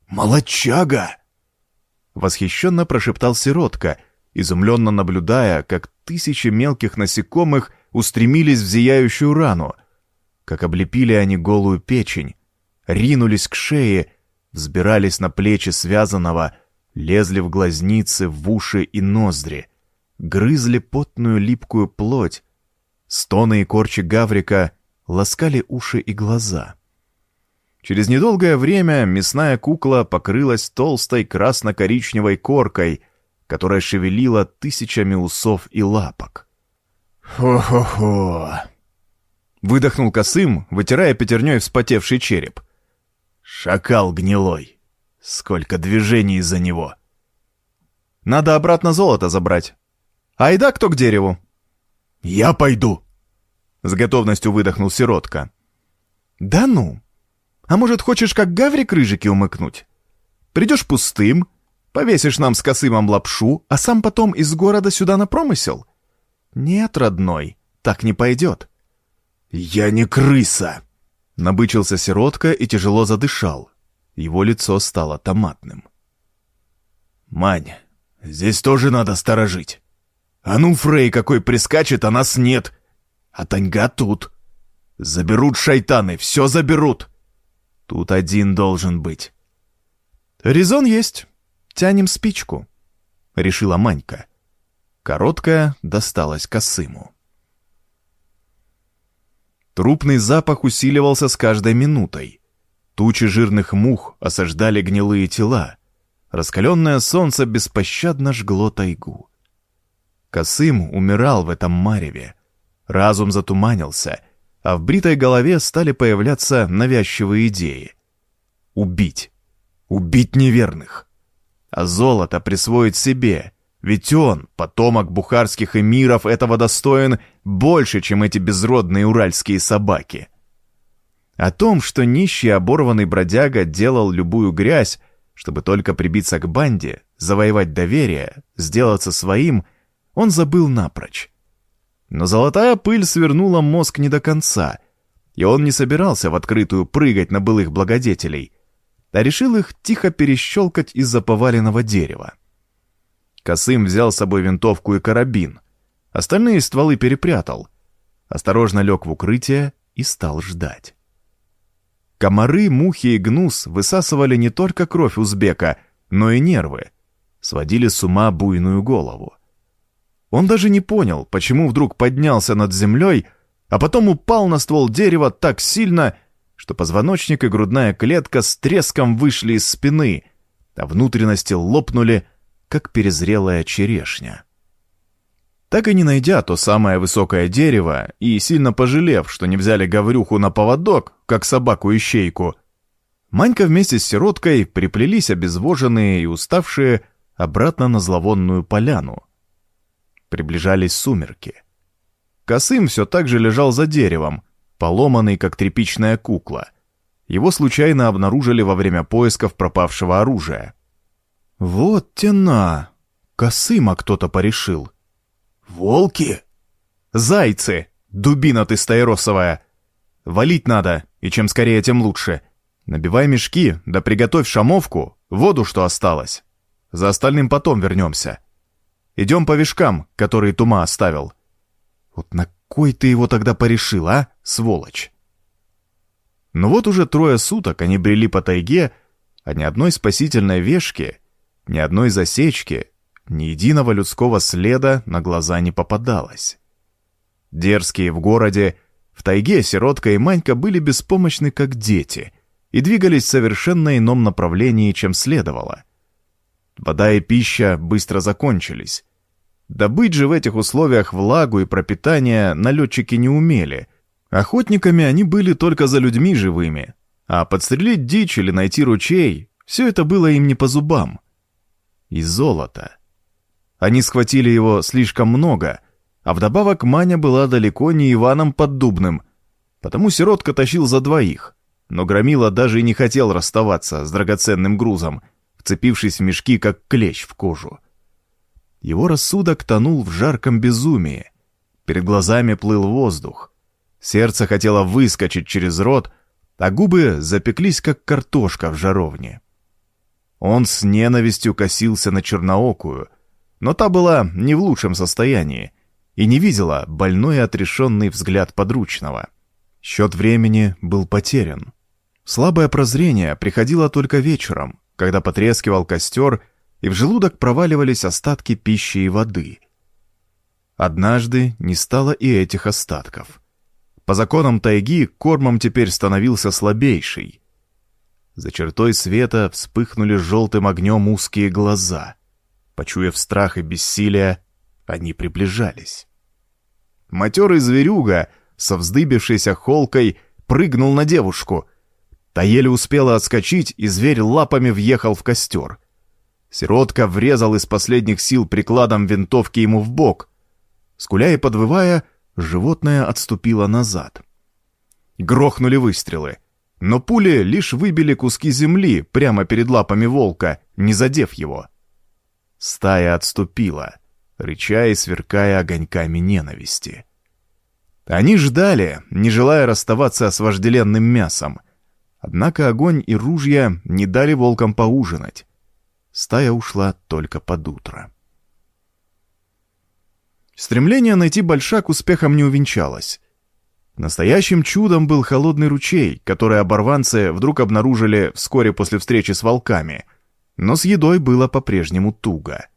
Молодчага!» Восхищенно прошептал сиротка, изумленно наблюдая, как тысячи мелких насекомых устремились в зияющую рану, как облепили они голую печень, ринулись к шее, взбирались на плечи связанного, лезли в глазницы, в уши и ноздри, грызли потную липкую плоть, Стоны и корчи Гаврика ласкали уши и глаза. Через недолгое время мясная кукла покрылась толстой красно-коричневой коркой, которая шевелила тысячами усов и лапок. «Хо-хо-хо!» Выдохнул косым, вытирая пятерней вспотевший череп. «Шакал гнилой! Сколько движений из-за него!» «Надо обратно золото забрать. Айда кто к дереву!» «Я пойду!» С готовностью выдохнул сиротка. «Да ну! А может, хочешь как гаврик рыжики умыкнуть? Придешь пустым, повесишь нам с косымом лапшу, а сам потом из города сюда на промысел? Нет, родной, так не пойдет». «Я не крыса!» Набычился сиротка и тяжело задышал. Его лицо стало томатным. «Мань, здесь тоже надо сторожить. А ну, Фрей какой прискачет, а нас нет. А Таньга тут. Заберут шайтаны, все заберут. Тут один должен быть. Резон есть. Тянем спичку, решила Манька. Короткая досталась косыму. Трупный запах усиливался с каждой минутой. Тучи жирных мух осаждали гнилые тела. Раскаленное солнце беспощадно жгло тайгу. Косым умирал в этом мареве. Разум затуманился, а в бритой голове стали появляться навязчивые идеи. Убить. Убить неверных. А золото присвоить себе, ведь он, потомок бухарских эмиров, этого достоин больше, чем эти безродные уральские собаки. О том, что нищий оборванный бродяга делал любую грязь, чтобы только прибиться к банде, завоевать доверие, сделаться своим — он забыл напрочь. Но золотая пыль свернула мозг не до конца, и он не собирался в открытую прыгать на былых благодетелей, а решил их тихо перещелкать из-за поваленного дерева. Косым взял с собой винтовку и карабин, остальные стволы перепрятал, осторожно лег в укрытие и стал ждать. Комары, мухи и гнус высасывали не только кровь узбека, но и нервы, сводили с ума буйную голову. Он даже не понял, почему вдруг поднялся над землей, а потом упал на ствол дерева так сильно, что позвоночник и грудная клетка с треском вышли из спины, а внутренности лопнули, как перезрелая черешня. Так и не найдя то самое высокое дерево и сильно пожалев, что не взяли Гаврюху на поводок, как собаку-ищейку, Манька вместе с сироткой приплелись обезвоженные и уставшие обратно на зловонную поляну. Приближались сумерки. Косым все так же лежал за деревом, поломанный, как тряпичная кукла. Его случайно обнаружили во время поисков пропавшего оружия. «Вот тена! Косыма кто-то порешил!» «Волки?» «Зайцы! Дубина ты стаиросовая! Валить надо, и чем скорее, тем лучше. Набивай мешки, да приготовь шамовку, воду, что осталось. За остальным потом вернемся. Идем по вишкам, которые Тума оставил. Вот на кой ты его тогда порешил, а, сволочь?» Но вот уже трое суток они брели по тайге, а ни одной спасительной вешки, ни одной засечки, ни единого людского следа на глаза не попадалось. Дерзкие в городе, в тайге сиротка и Манька были беспомощны, как дети, и двигались в совершенно ином направлении, чем следовало. Вода и пища быстро закончились. Добыть же в этих условиях влагу и пропитание налетчики не умели. Охотниками они были только за людьми живыми, а подстрелить дичь или найти ручей — все это было им не по зубам. И золото. Они схватили его слишком много, а вдобавок Маня была далеко не Иваном Поддубным, потому сиротка тащил за двоих. Но Громила даже и не хотел расставаться с драгоценным грузом, вцепившись в мешки, как клещ в кожу. Его рассудок тонул в жарком безумии. Перед глазами плыл воздух. Сердце хотело выскочить через рот, а губы запеклись, как картошка в жаровне. Он с ненавистью косился на черноокую — но та была не в лучшем состоянии и не видела больной отрешенный взгляд подручного. Счет времени был потерян. Слабое прозрение приходило только вечером, когда потрескивал костер, и в желудок проваливались остатки пищи и воды. Однажды не стало и этих остатков. По законам тайги кормом теперь становился слабейший. За чертой света вспыхнули желтым огнем узкие глаза. Почуяв страх и бессилие, они приближались. Матерый зверюга со вздыбившейся холкой прыгнул на девушку. Та еле успела отскочить, и зверь лапами въехал в костер. Сиротка врезал из последних сил прикладом винтовки ему в бок. Скуля и подвывая, животное отступило назад. Грохнули выстрелы, но пули лишь выбили куски земли прямо перед лапами волка, не задев его. Стая отступила, рыча и сверкая огоньками ненависти. Они ждали, не желая расставаться с вожделенным мясом. Однако огонь и ружья не дали волкам поужинать. Стая ушла только под утро. Стремление найти большак успехом не увенчалось. Настоящим чудом был холодный ручей, который оборванцы вдруг обнаружили вскоре после встречи с волками — но с едой было по-прежнему туго.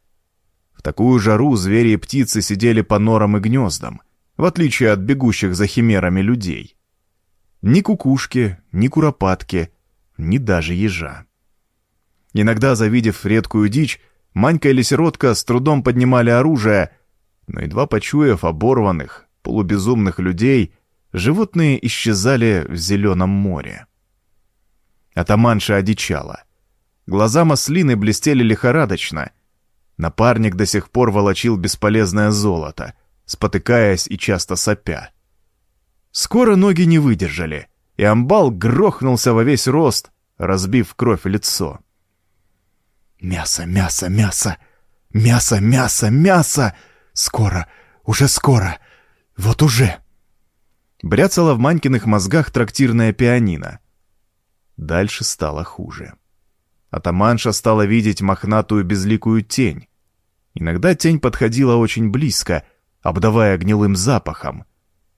В такую жару звери и птицы сидели по норам и гнездам, в отличие от бегущих за химерами людей. Ни кукушки, ни куропатки, ни даже ежа. Иногда, завидев редкую дичь, Манька или Сиротка с трудом поднимали оружие, но едва почуяв оборванных, полубезумных людей, животные исчезали в зеленом море. Атаманша одичала — Глаза маслины блестели лихорадочно. Напарник до сих пор волочил бесполезное золото, спотыкаясь и часто сопя. Скоро ноги не выдержали, и амбал грохнулся во весь рост, разбив кровь лицо. «Мясо, мясо, мясо! Мясо, мясо, мясо! Скоро, уже скоро! Вот уже!» Бряцало в Манькиных мозгах трактирное пианино. Дальше стало хуже. Атаманша стала видеть мохнатую безликую тень. Иногда тень подходила очень близко, обдавая гнилым запахом.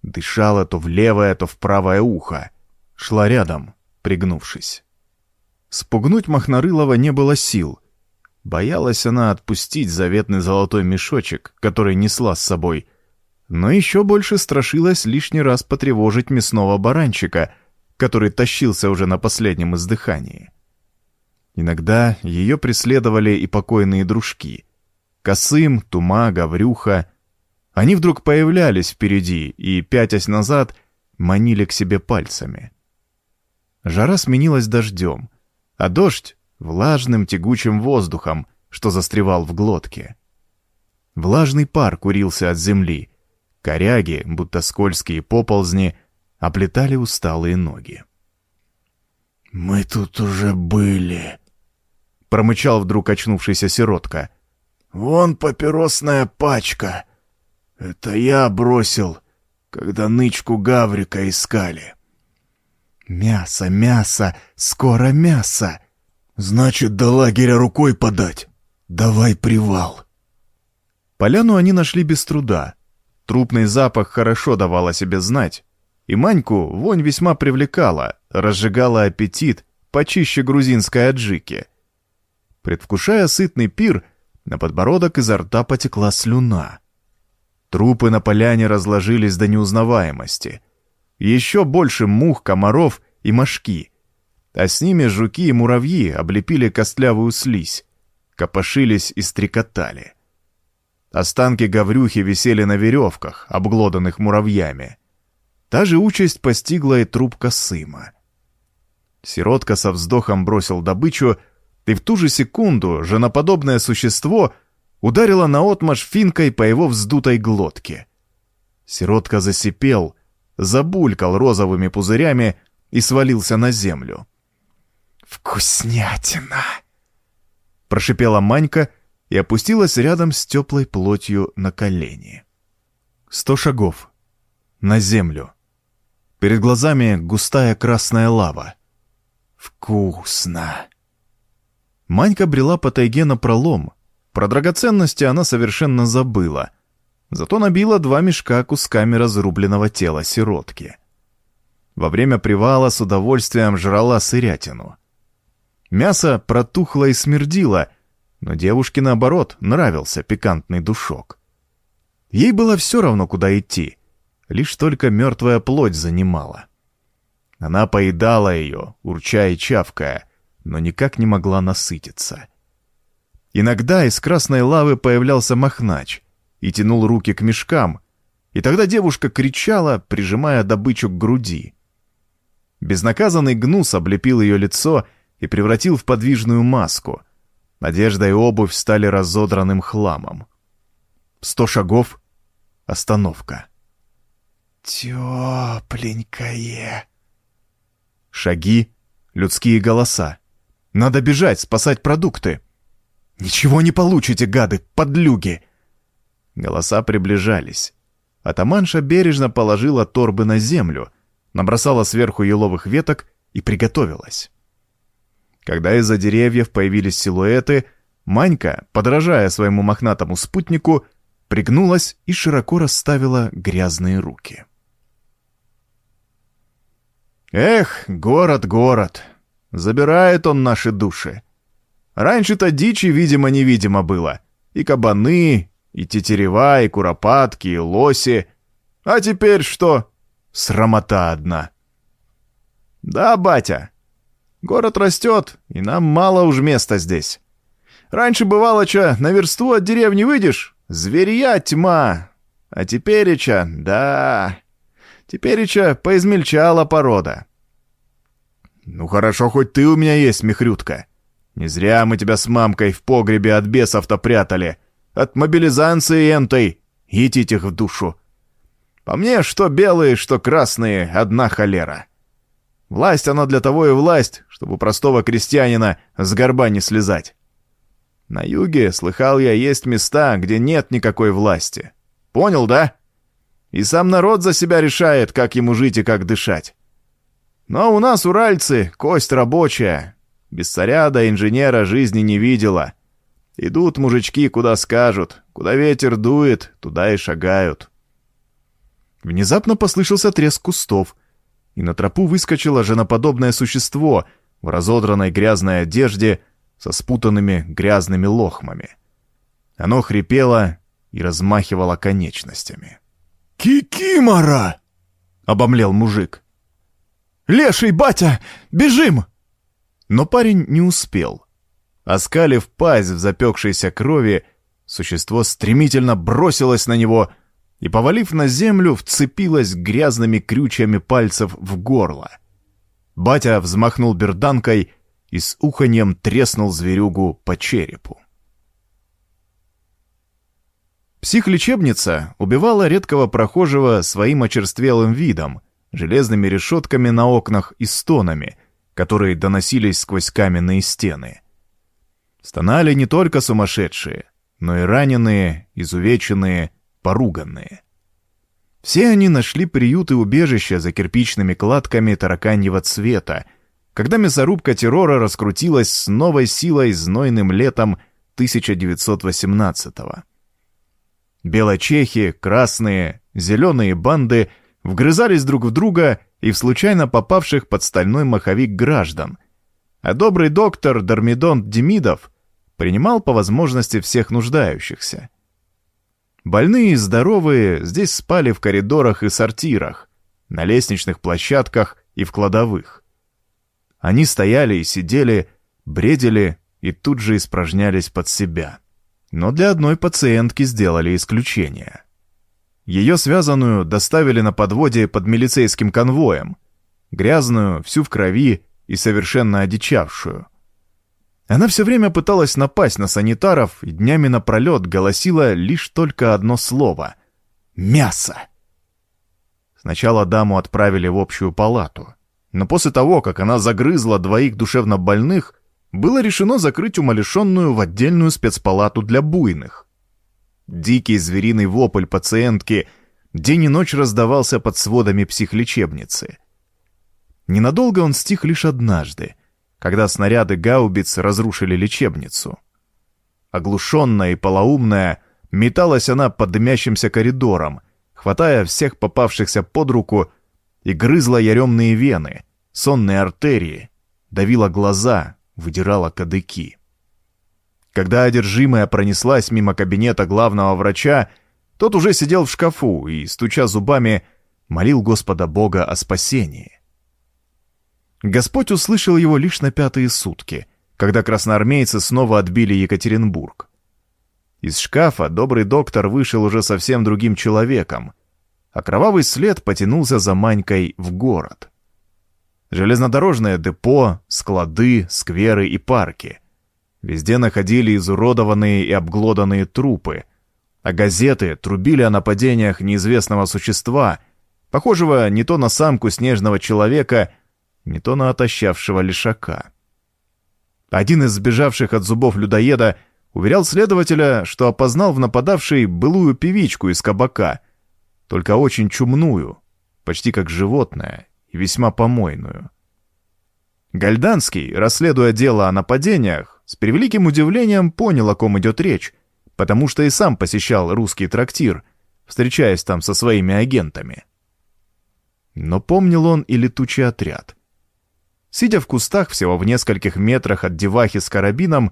Дышала то в левое, то в правое ухо. Шла рядом, пригнувшись. Спугнуть Махнарылова не было сил. Боялась она отпустить заветный золотой мешочек, который несла с собой. но еще больше страшилась лишний раз потревожить мясного баранчика, который тащился уже на последнем издыхании. Иногда ее преследовали и покойные дружки. Косым, Тума, Гаврюха. Они вдруг появлялись впереди и, пятясь назад, манили к себе пальцами. Жара сменилась дождем, а дождь — влажным тягучим воздухом, что застревал в глотке. Влажный пар курился от земли, коряги, будто скользкие поползни, оплетали усталые ноги. «Мы тут уже были», — промычал вдруг очнувшийся сиротка. «Вон папиросная пачка. Это я бросил, когда нычку Гаврика искали». «Мясо, мясо, скоро мясо!» «Значит, до лагеря рукой подать. Давай привал». Поляну они нашли без труда. Трупный запах хорошо давал о себе знать. И Маньку вонь весьма привлекала, разжигала аппетит, почище грузинской аджики. Предвкушая сытный пир, на подбородок изо рта потекла слюна. Трупы на поляне разложились до неузнаваемости. Еще больше мух, комаров и мошки. А с ними жуки и муравьи облепили костлявую слизь, копошились и стрекотали. Останки Гаврюхи висели на веревках, обглоданных муравьями. Та же участь постигла и труп Косыма. Сиротка со вздохом бросил добычу, и в ту же секунду женоподобное существо ударило наотмашь финкой по его вздутой глотке. Сиротка засипел, забулькал розовыми пузырями и свалился на землю. «Вкуснятина!» Прошипела Манька — и опустилась рядом с теплой плотью на колени. Сто шагов. На землю. Перед глазами густая красная лава. Вкусно. Манька брела по тайге на пролом. Про драгоценности она совершенно забыла. Зато набила два мешка кусками разрубленного тела сиротки. Во время привала с удовольствием жрала сырятину. Мясо протухло и смердило — но девушке, наоборот, нравился пикантный душок. Ей было все равно, куда идти, лишь только мертвая плоть занимала. Она поедала ее, урча и чавкая, но никак не могла насытиться. Иногда из красной лавы появлялся махнач и тянул руки к мешкам, и тогда девушка кричала, прижимая добычу к груди. Безнаказанный гнус облепил ее лицо и превратил в подвижную маску — Одежда и обувь стали разодранным хламом. Сто шагов — остановка. Тепленькое. Шаги, людские голоса. Надо бежать, спасать продукты. Ничего не получите, гады, подлюги. Голоса приближались. Атаманша бережно положила торбы на землю, набросала сверху еловых веток и приготовилась. Когда из-за деревьев появились силуэты, Манька, подражая своему мохнатому спутнику, пригнулась и широко расставила грязные руки. Эх, город, город, забирает он наши души. Раньше-то дичи видимо-невидимо было. И кабаны, и тетерева, и куропатки, и лоси. А теперь что? Срамота одна. Да, батя, Город растет, и нам мало уж места здесь. Раньше бывало, че, на версту от деревни выйдешь, зверья тьма. А тепереча, да, тепереча поизмельчала порода. Ну хорошо, хоть ты у меня есть, Михрютка. Не зря мы тебя с мамкой в погребе от бесов-то прятали. От мобилизации энтой. Етить их в душу. По мне, что белые, что красные, одна холера. Власть она для того и власть, чтобы простого крестьянина с горба не слезать. На юге, слыхал я, есть места, где нет никакой власти. Понял, да? И сам народ за себя решает, как ему жить и как дышать. Но у нас, уральцы, кость рабочая. Без царя до инженера жизни не видела. Идут мужички, куда скажут. Куда ветер дует, туда и шагают. Внезапно послышался треск кустов — и на тропу выскочило женоподобное существо в разодранной грязной одежде со спутанными грязными лохмами. Оно хрипело и размахивало конечностями. «Кикимора!» — обомлел мужик. «Леший, батя, бежим!» Но парень не успел. Оскалив пасть в запекшейся крови, существо стремительно бросилось на него и, повалив на землю, вцепилось грязными крючьями пальцев в горло. Батя взмахнул берданкой и с уханьем треснул зверюгу по черепу. Психлечебница убивала редкого прохожего своим очерствелым видом, железными решетками на окнах и стонами, которые доносились сквозь каменные стены. Стонали не только сумасшедшие, но и раненые, изувеченные, поруганные. Все они нашли приют и убежище за кирпичными кладками тараканьего цвета, когда мясорубка террора раскрутилась с новой силой знойным летом 1918-го. Белочехи, красные, зеленые банды вгрызались друг в друга и в случайно попавших под стальной маховик граждан. А добрый доктор Дармидон Демидов принимал по возможности всех нуждающихся. Больные и здоровые здесь спали в коридорах и сортирах, на лестничных площадках и в кладовых. Они стояли и сидели, бредили и тут же испражнялись под себя но для одной пациентки сделали исключение. Ее связанную доставили на подводе под милицейским конвоем, грязную, всю в крови и совершенно одичавшую. Она все время пыталась напасть на санитаров и днями напролет голосила лишь только одно слово — «Мясо!». Сначала даму отправили в общую палату, но после того, как она загрызла двоих душевнобольных, было решено закрыть умалишенную в отдельную спецпалату для буйных. Дикий звериный вопль пациентки день и ночь раздавался под сводами психлечебницы. Ненадолго он стих лишь однажды, когда снаряды гаубиц разрушили лечебницу. Оглушенная и полоумная, металась она под дымящимся коридором, хватая всех попавшихся под руку и грызла яремные вены, сонные артерии, давила глаза, выдирала кадыки. Когда одержимая пронеслась мимо кабинета главного врача, тот уже сидел в шкафу и, стуча зубами, молил Господа Бога о спасении. Господь услышал его лишь на пятые сутки, когда красноармейцы снова отбили Екатеринбург. Из шкафа добрый доктор вышел уже совсем другим человеком, а кровавый след потянулся за Манькой в город. Железнодорожное депо, склады, скверы и парки. Везде находили изуродованные и обглоданные трупы, а газеты трубили о нападениях неизвестного существа, похожего не то на самку снежного человека, не то на отощавшего лишака. Один из сбежавших от зубов людоеда уверял следователя, что опознал в нападавшей былую певичку из кабака, только очень чумную, почти как животное, и весьма помойную. Гальданский, расследуя дело о нападениях, с превеликим удивлением понял, о ком идет речь, потому что и сам посещал русский трактир, встречаясь там со своими агентами. Но помнил он и летучий отряд. Сидя в кустах всего в нескольких метрах от девахи с карабином,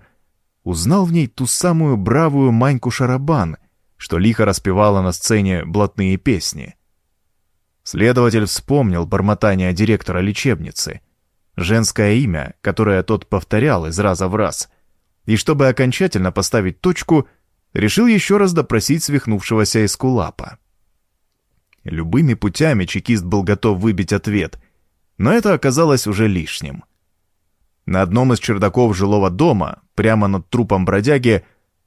узнал в ней ту самую бравую Маньку Шарабан, что лихо распевала на сцене блатные песни — Следователь вспомнил бормотание директора лечебницы, женское имя, которое тот повторял из раза в раз, и чтобы окончательно поставить точку, решил еще раз допросить свихнувшегося эскулапа. Любыми путями чекист был готов выбить ответ, но это оказалось уже лишним. На одном из чердаков жилого дома, прямо над трупом бродяги,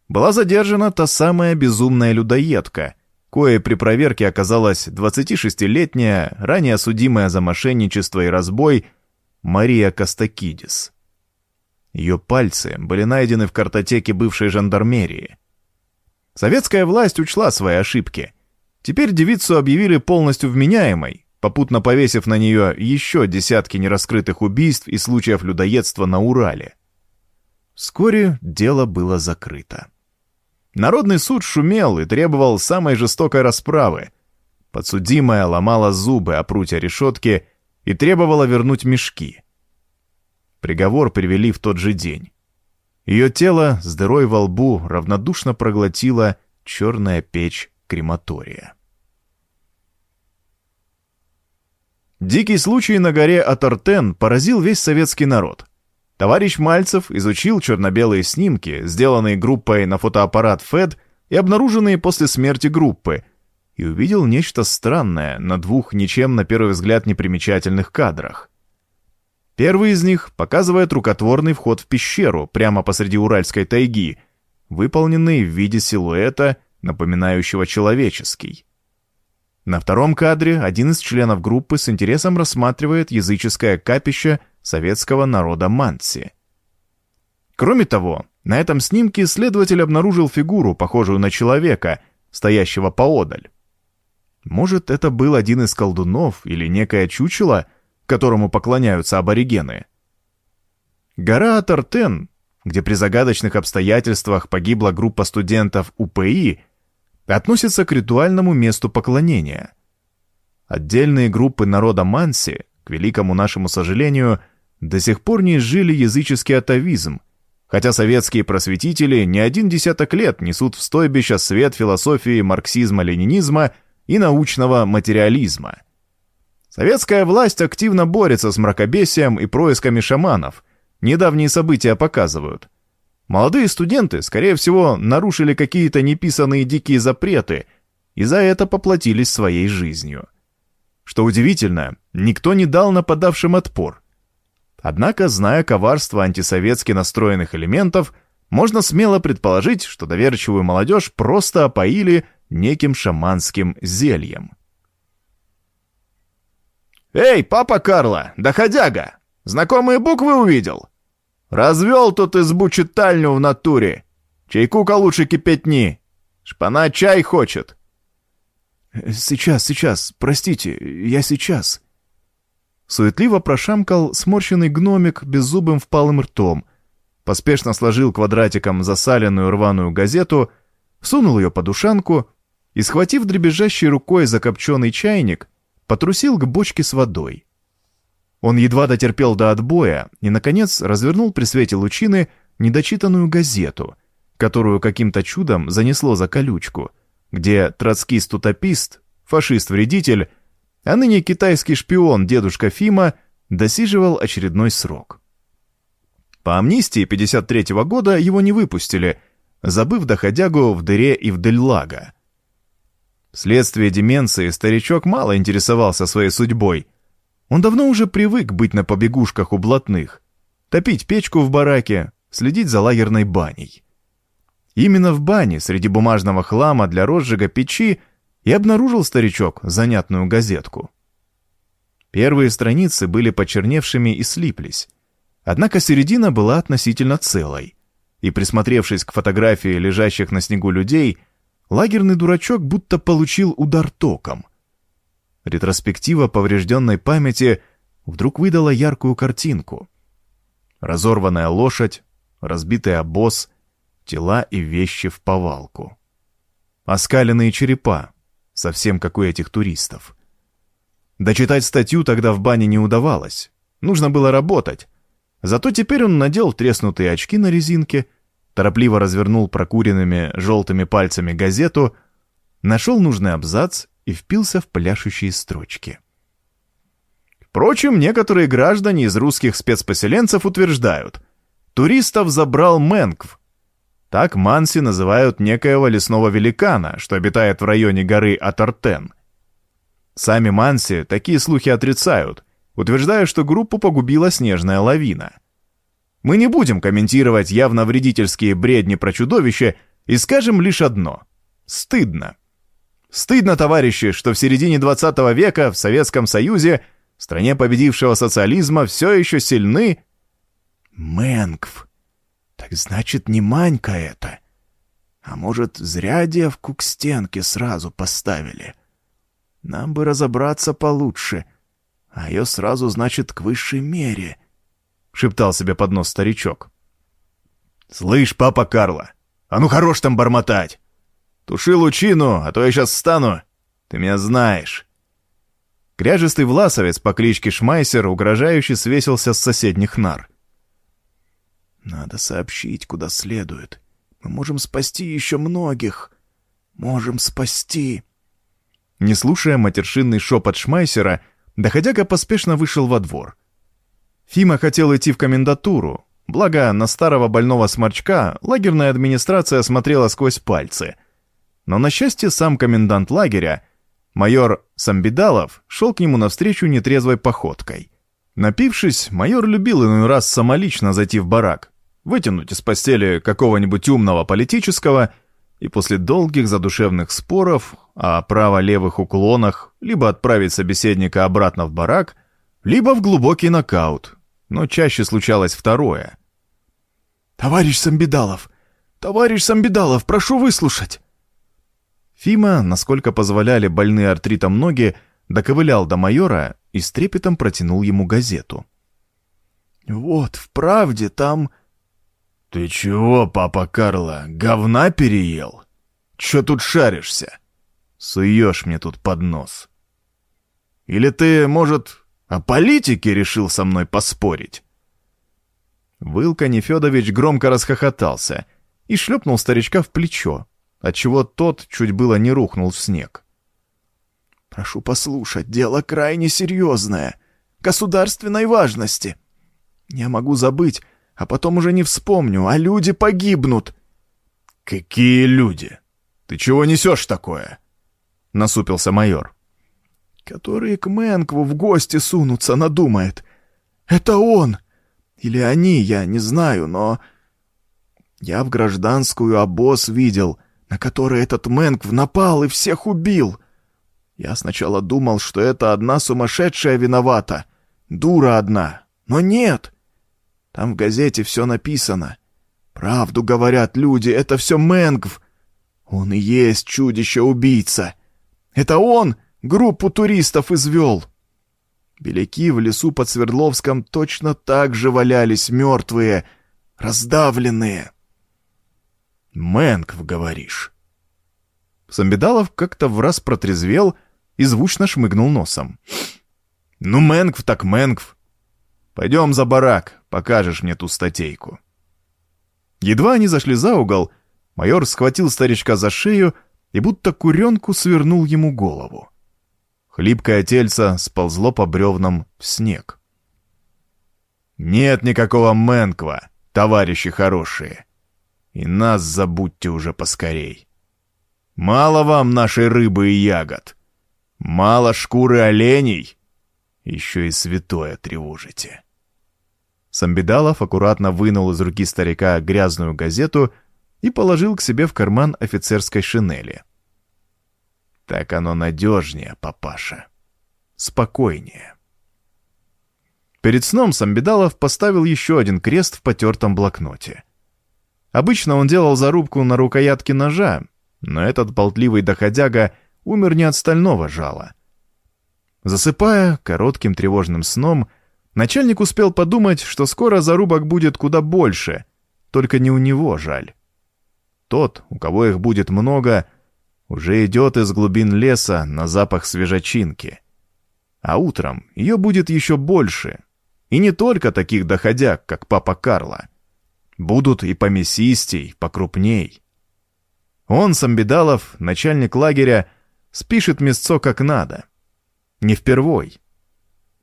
была задержана та самая безумная людоедка — кое при проверке оказалась 26-летняя, ранее судимая за мошенничество и разбой, Мария Костакидис. Ее пальцы были найдены в картотеке бывшей жандармерии. Советская власть учла свои ошибки. Теперь девицу объявили полностью вменяемой, попутно повесив на нее еще десятки нераскрытых убийств и случаев людоедства на Урале. Вскоре дело было закрыто. Народный суд шумел и требовал самой жестокой расправы. Подсудимая ломала зубы о прутья решетки и требовала вернуть мешки. Приговор привели в тот же день. Ее тело с дырой во лбу равнодушно проглотила черная печь крематория. Дикий случай на горе Атортен поразил весь советский народ. Товарищ Мальцев изучил черно-белые снимки, сделанные группой на фотоаппарат ФЭД и обнаруженные после смерти группы, и увидел нечто странное на двух ничем на первый взгляд непримечательных кадрах. Первый из них показывает рукотворный вход в пещеру прямо посреди Уральской тайги, выполненный в виде силуэта, напоминающего человеческий. На втором кадре один из членов группы с интересом рассматривает языческое капище советского народа Манси. Кроме того, на этом снимке следователь обнаружил фигуру, похожую на человека, стоящего поодаль. Может, это был один из колдунов или некое чучело, которому поклоняются аборигены. Гора Атартен, где при загадочных обстоятельствах погибла группа студентов УПИ, относится к ритуальному месту поклонения. Отдельные группы народа Манси, к великому нашему сожалению, до сих пор не изжили языческий атовизм, хотя советские просветители не один десяток лет несут в стойбище свет философии марксизма-ленинизма и научного материализма. Советская власть активно борется с мракобесием и происками шаманов. Недавние события показывают. Молодые студенты, скорее всего, нарушили какие-то неписанные дикие запреты и за это поплатились своей жизнью. Что удивительно, никто не дал нападавшим отпор. Однако, зная коварство антисоветски настроенных элементов, можно смело предположить, что доверчивую молодежь просто опоили неким шаманским зельем. «Эй, папа Карло, доходяга! Знакомые буквы увидел?» Развел тут избу-читальню в натуре. Чайку-ка лучше кипятни. Шпана чай хочет. Сейчас, сейчас, простите, я сейчас. Суетливо прошамкал сморщенный гномик беззубым впалым ртом, поспешно сложил квадратиком засаленную рваную газету, сунул ее под ушанку и, схватив дребезжащей рукой закопченный чайник, потрусил к бочке с водой. Он едва дотерпел до отбоя и, наконец, развернул при свете лучины недочитанную газету, которую каким-то чудом занесло за колючку, где троцкист-утопист, фашист-вредитель, а ныне китайский шпион дедушка Фима досиживал очередной срок. По амнистии 53 -го года его не выпустили, забыв доходягу в дыре и в Дельлага. Вследствие деменции старичок мало интересовался своей судьбой – он давно уже привык быть на побегушках у блатных, топить печку в бараке, следить за лагерной баней. Именно в бане, среди бумажного хлама для розжига печи, и обнаружил старичок занятную газетку. Первые страницы были почерневшими и слиплись, однако середина была относительно целой, и, присмотревшись к фотографии лежащих на снегу людей, лагерный дурачок будто получил удар током — ретроспектива поврежденной памяти вдруг выдала яркую картинку. Разорванная лошадь, разбитый обоз, тела и вещи в повалку. Оскаленные черепа, совсем как у этих туристов. Дочитать статью тогда в бане не удавалось, нужно было работать. Зато теперь он надел треснутые очки на резинке, торопливо развернул прокуренными желтыми пальцами газету, нашел нужный абзац и впился в пляшущие строчки. Впрочем, некоторые граждане из русских спецпоселенцев утверждают, туристов забрал Мэнкв. Так Манси называют некоего лесного великана, что обитает в районе горы Атартен. Сами Манси такие слухи отрицают, утверждая, что группу погубила снежная лавина. Мы не будем комментировать явно вредительские бредни про чудовище и скажем лишь одно – стыдно. Стыдно, товарищи, что в середине 20 века в Советском Союзе, стране победившего социализма, все еще сильны... Мэнкв. Так значит, не Манька это. А может, зря девку к стенке сразу поставили. Нам бы разобраться получше, а ее сразу, значит, к высшей мере, — шептал себе под нос старичок. «Слышь, папа Карло, а ну хорош там бормотать! Туши лучину, а то я сейчас встану. Ты меня знаешь». Кряжистый власовец по кличке Шмайсер угрожающе свесился с соседних нар. «Надо сообщить, куда следует. Мы можем спасти еще многих. Можем спасти». Не слушая матершинный шепот Шмайсера, доходяга поспешно вышел во двор. Фима хотел идти в комендатуру, благо на старого больного сморчка лагерная администрация смотрела сквозь пальцы. Но на счастье сам комендант лагеря, майор Самбидалов, шел к нему навстречу нетрезвой походкой. Напившись, майор любил иной раз самолично зайти в барак, вытянуть из постели какого-нибудь умного политического и после долгих задушевных споров о право-левых уклонах либо отправить собеседника обратно в барак, либо в глубокий нокаут, но чаще случалось второе. «Товарищ Самбедалов! Товарищ Самбедалов, прошу выслушать!» Фима, насколько позволяли больные артритом ноги, доковылял до майора и с трепетом протянул ему газету. «Вот, в правде там...» «Ты чего, папа Карло, говна переел? Чё тут шаришься? Суешь мне тут под нос. Или ты, может, о политике решил со мной поспорить?» Вылка Нефедович громко расхохотался и шлепнул старичка в плечо, отчего тот чуть было не рухнул в снег. «Прошу послушать, дело крайне серьезное, государственной важности. Я могу забыть, а потом уже не вспомню, а люди погибнут». «Какие люди? Ты чего несешь такое?» — насупился майор. «Которые к Мэнкву в гости сунутся, надумает. Это он! Или они, я не знаю, но...» Я в гражданскую обоз видел, на который этот Мэнкв напал и всех убил. Я сначала думал, что это одна сумасшедшая виновата, дура одна, но нет. Там в газете все написано. Правду говорят люди, это все Мэнгв. Он и есть чудище-убийца. Это он группу туристов извел. Беляки в лесу под Свердловском точно так же валялись мертвые, раздавленные. «Мэнгв, говоришь?» Самбедалов как-то в раз протрезвел и звучно шмыгнул носом. «Ну, Мэнгв так Мэнгв. Пойдем за барак, покажешь мне ту статейку». Едва они зашли за угол, майор схватил старичка за шею и будто куренку свернул ему голову. Хлипкое тельце сползло по бревнам в снег. «Нет никакого Мэнква, товарищи хорошие. И нас забудьте уже поскорей. Мало вам нашей рыбы и ягод. Мало шкуры оленей. Еще и святое тревожите». Самбедалов аккуратно вынул из руки старика грязную газету и положил к себе в карман офицерской шинели. «Так оно надежнее, папаша. Спокойнее». Перед сном Самбедалов поставил еще один крест в потертом блокноте. Обычно он делал зарубку на рукоятке ножа, но этот болтливый доходяга умер не от стального жала. Засыпая коротким тревожным сном, Начальник успел подумать, что скоро зарубок будет куда больше, только не у него жаль. Тот, у кого их будет много, уже идет из глубин леса на запах свежачинки. А утром ее будет еще больше. И не только таких доходяг, как папа Карла. Будут и помесистей, покрупней. Он, Самбедалов, начальник лагеря, спишет мясцо как надо. Не впервой.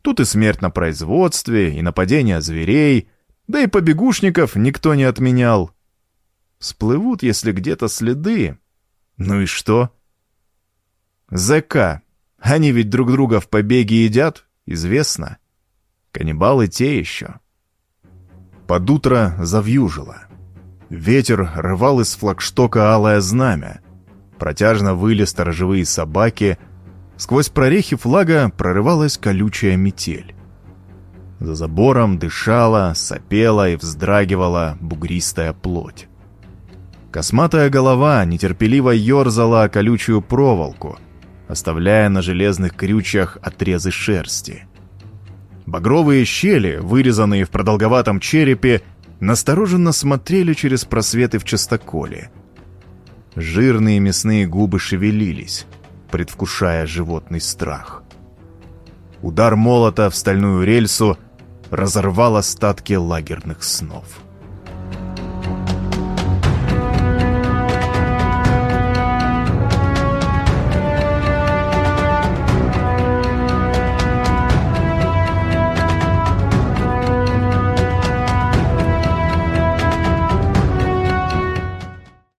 Тут и смерть на производстве, и нападение зверей, да и побегушников никто не отменял. Всплывут, если где-то следы. Ну и что? ЗК. Они ведь друг друга в побеге едят, известно. Каннибалы те еще. Под утро завьюжило. Ветер рвал из флагштока алое знамя. Протяжно выли сторожевые собаки — Сквозь прорехи флага прорывалась колючая метель. За забором дышала, сопела и вздрагивала бугристая плоть. Косматая голова нетерпеливо ерзала колючую проволоку, оставляя на железных крючьях отрезы шерсти. Багровые щели, вырезанные в продолговатом черепе, настороженно смотрели через просветы в частоколе. Жирные мясные губы шевелились предвкушая животный страх. Удар молота в стальную рельсу разорвал остатки лагерных снов.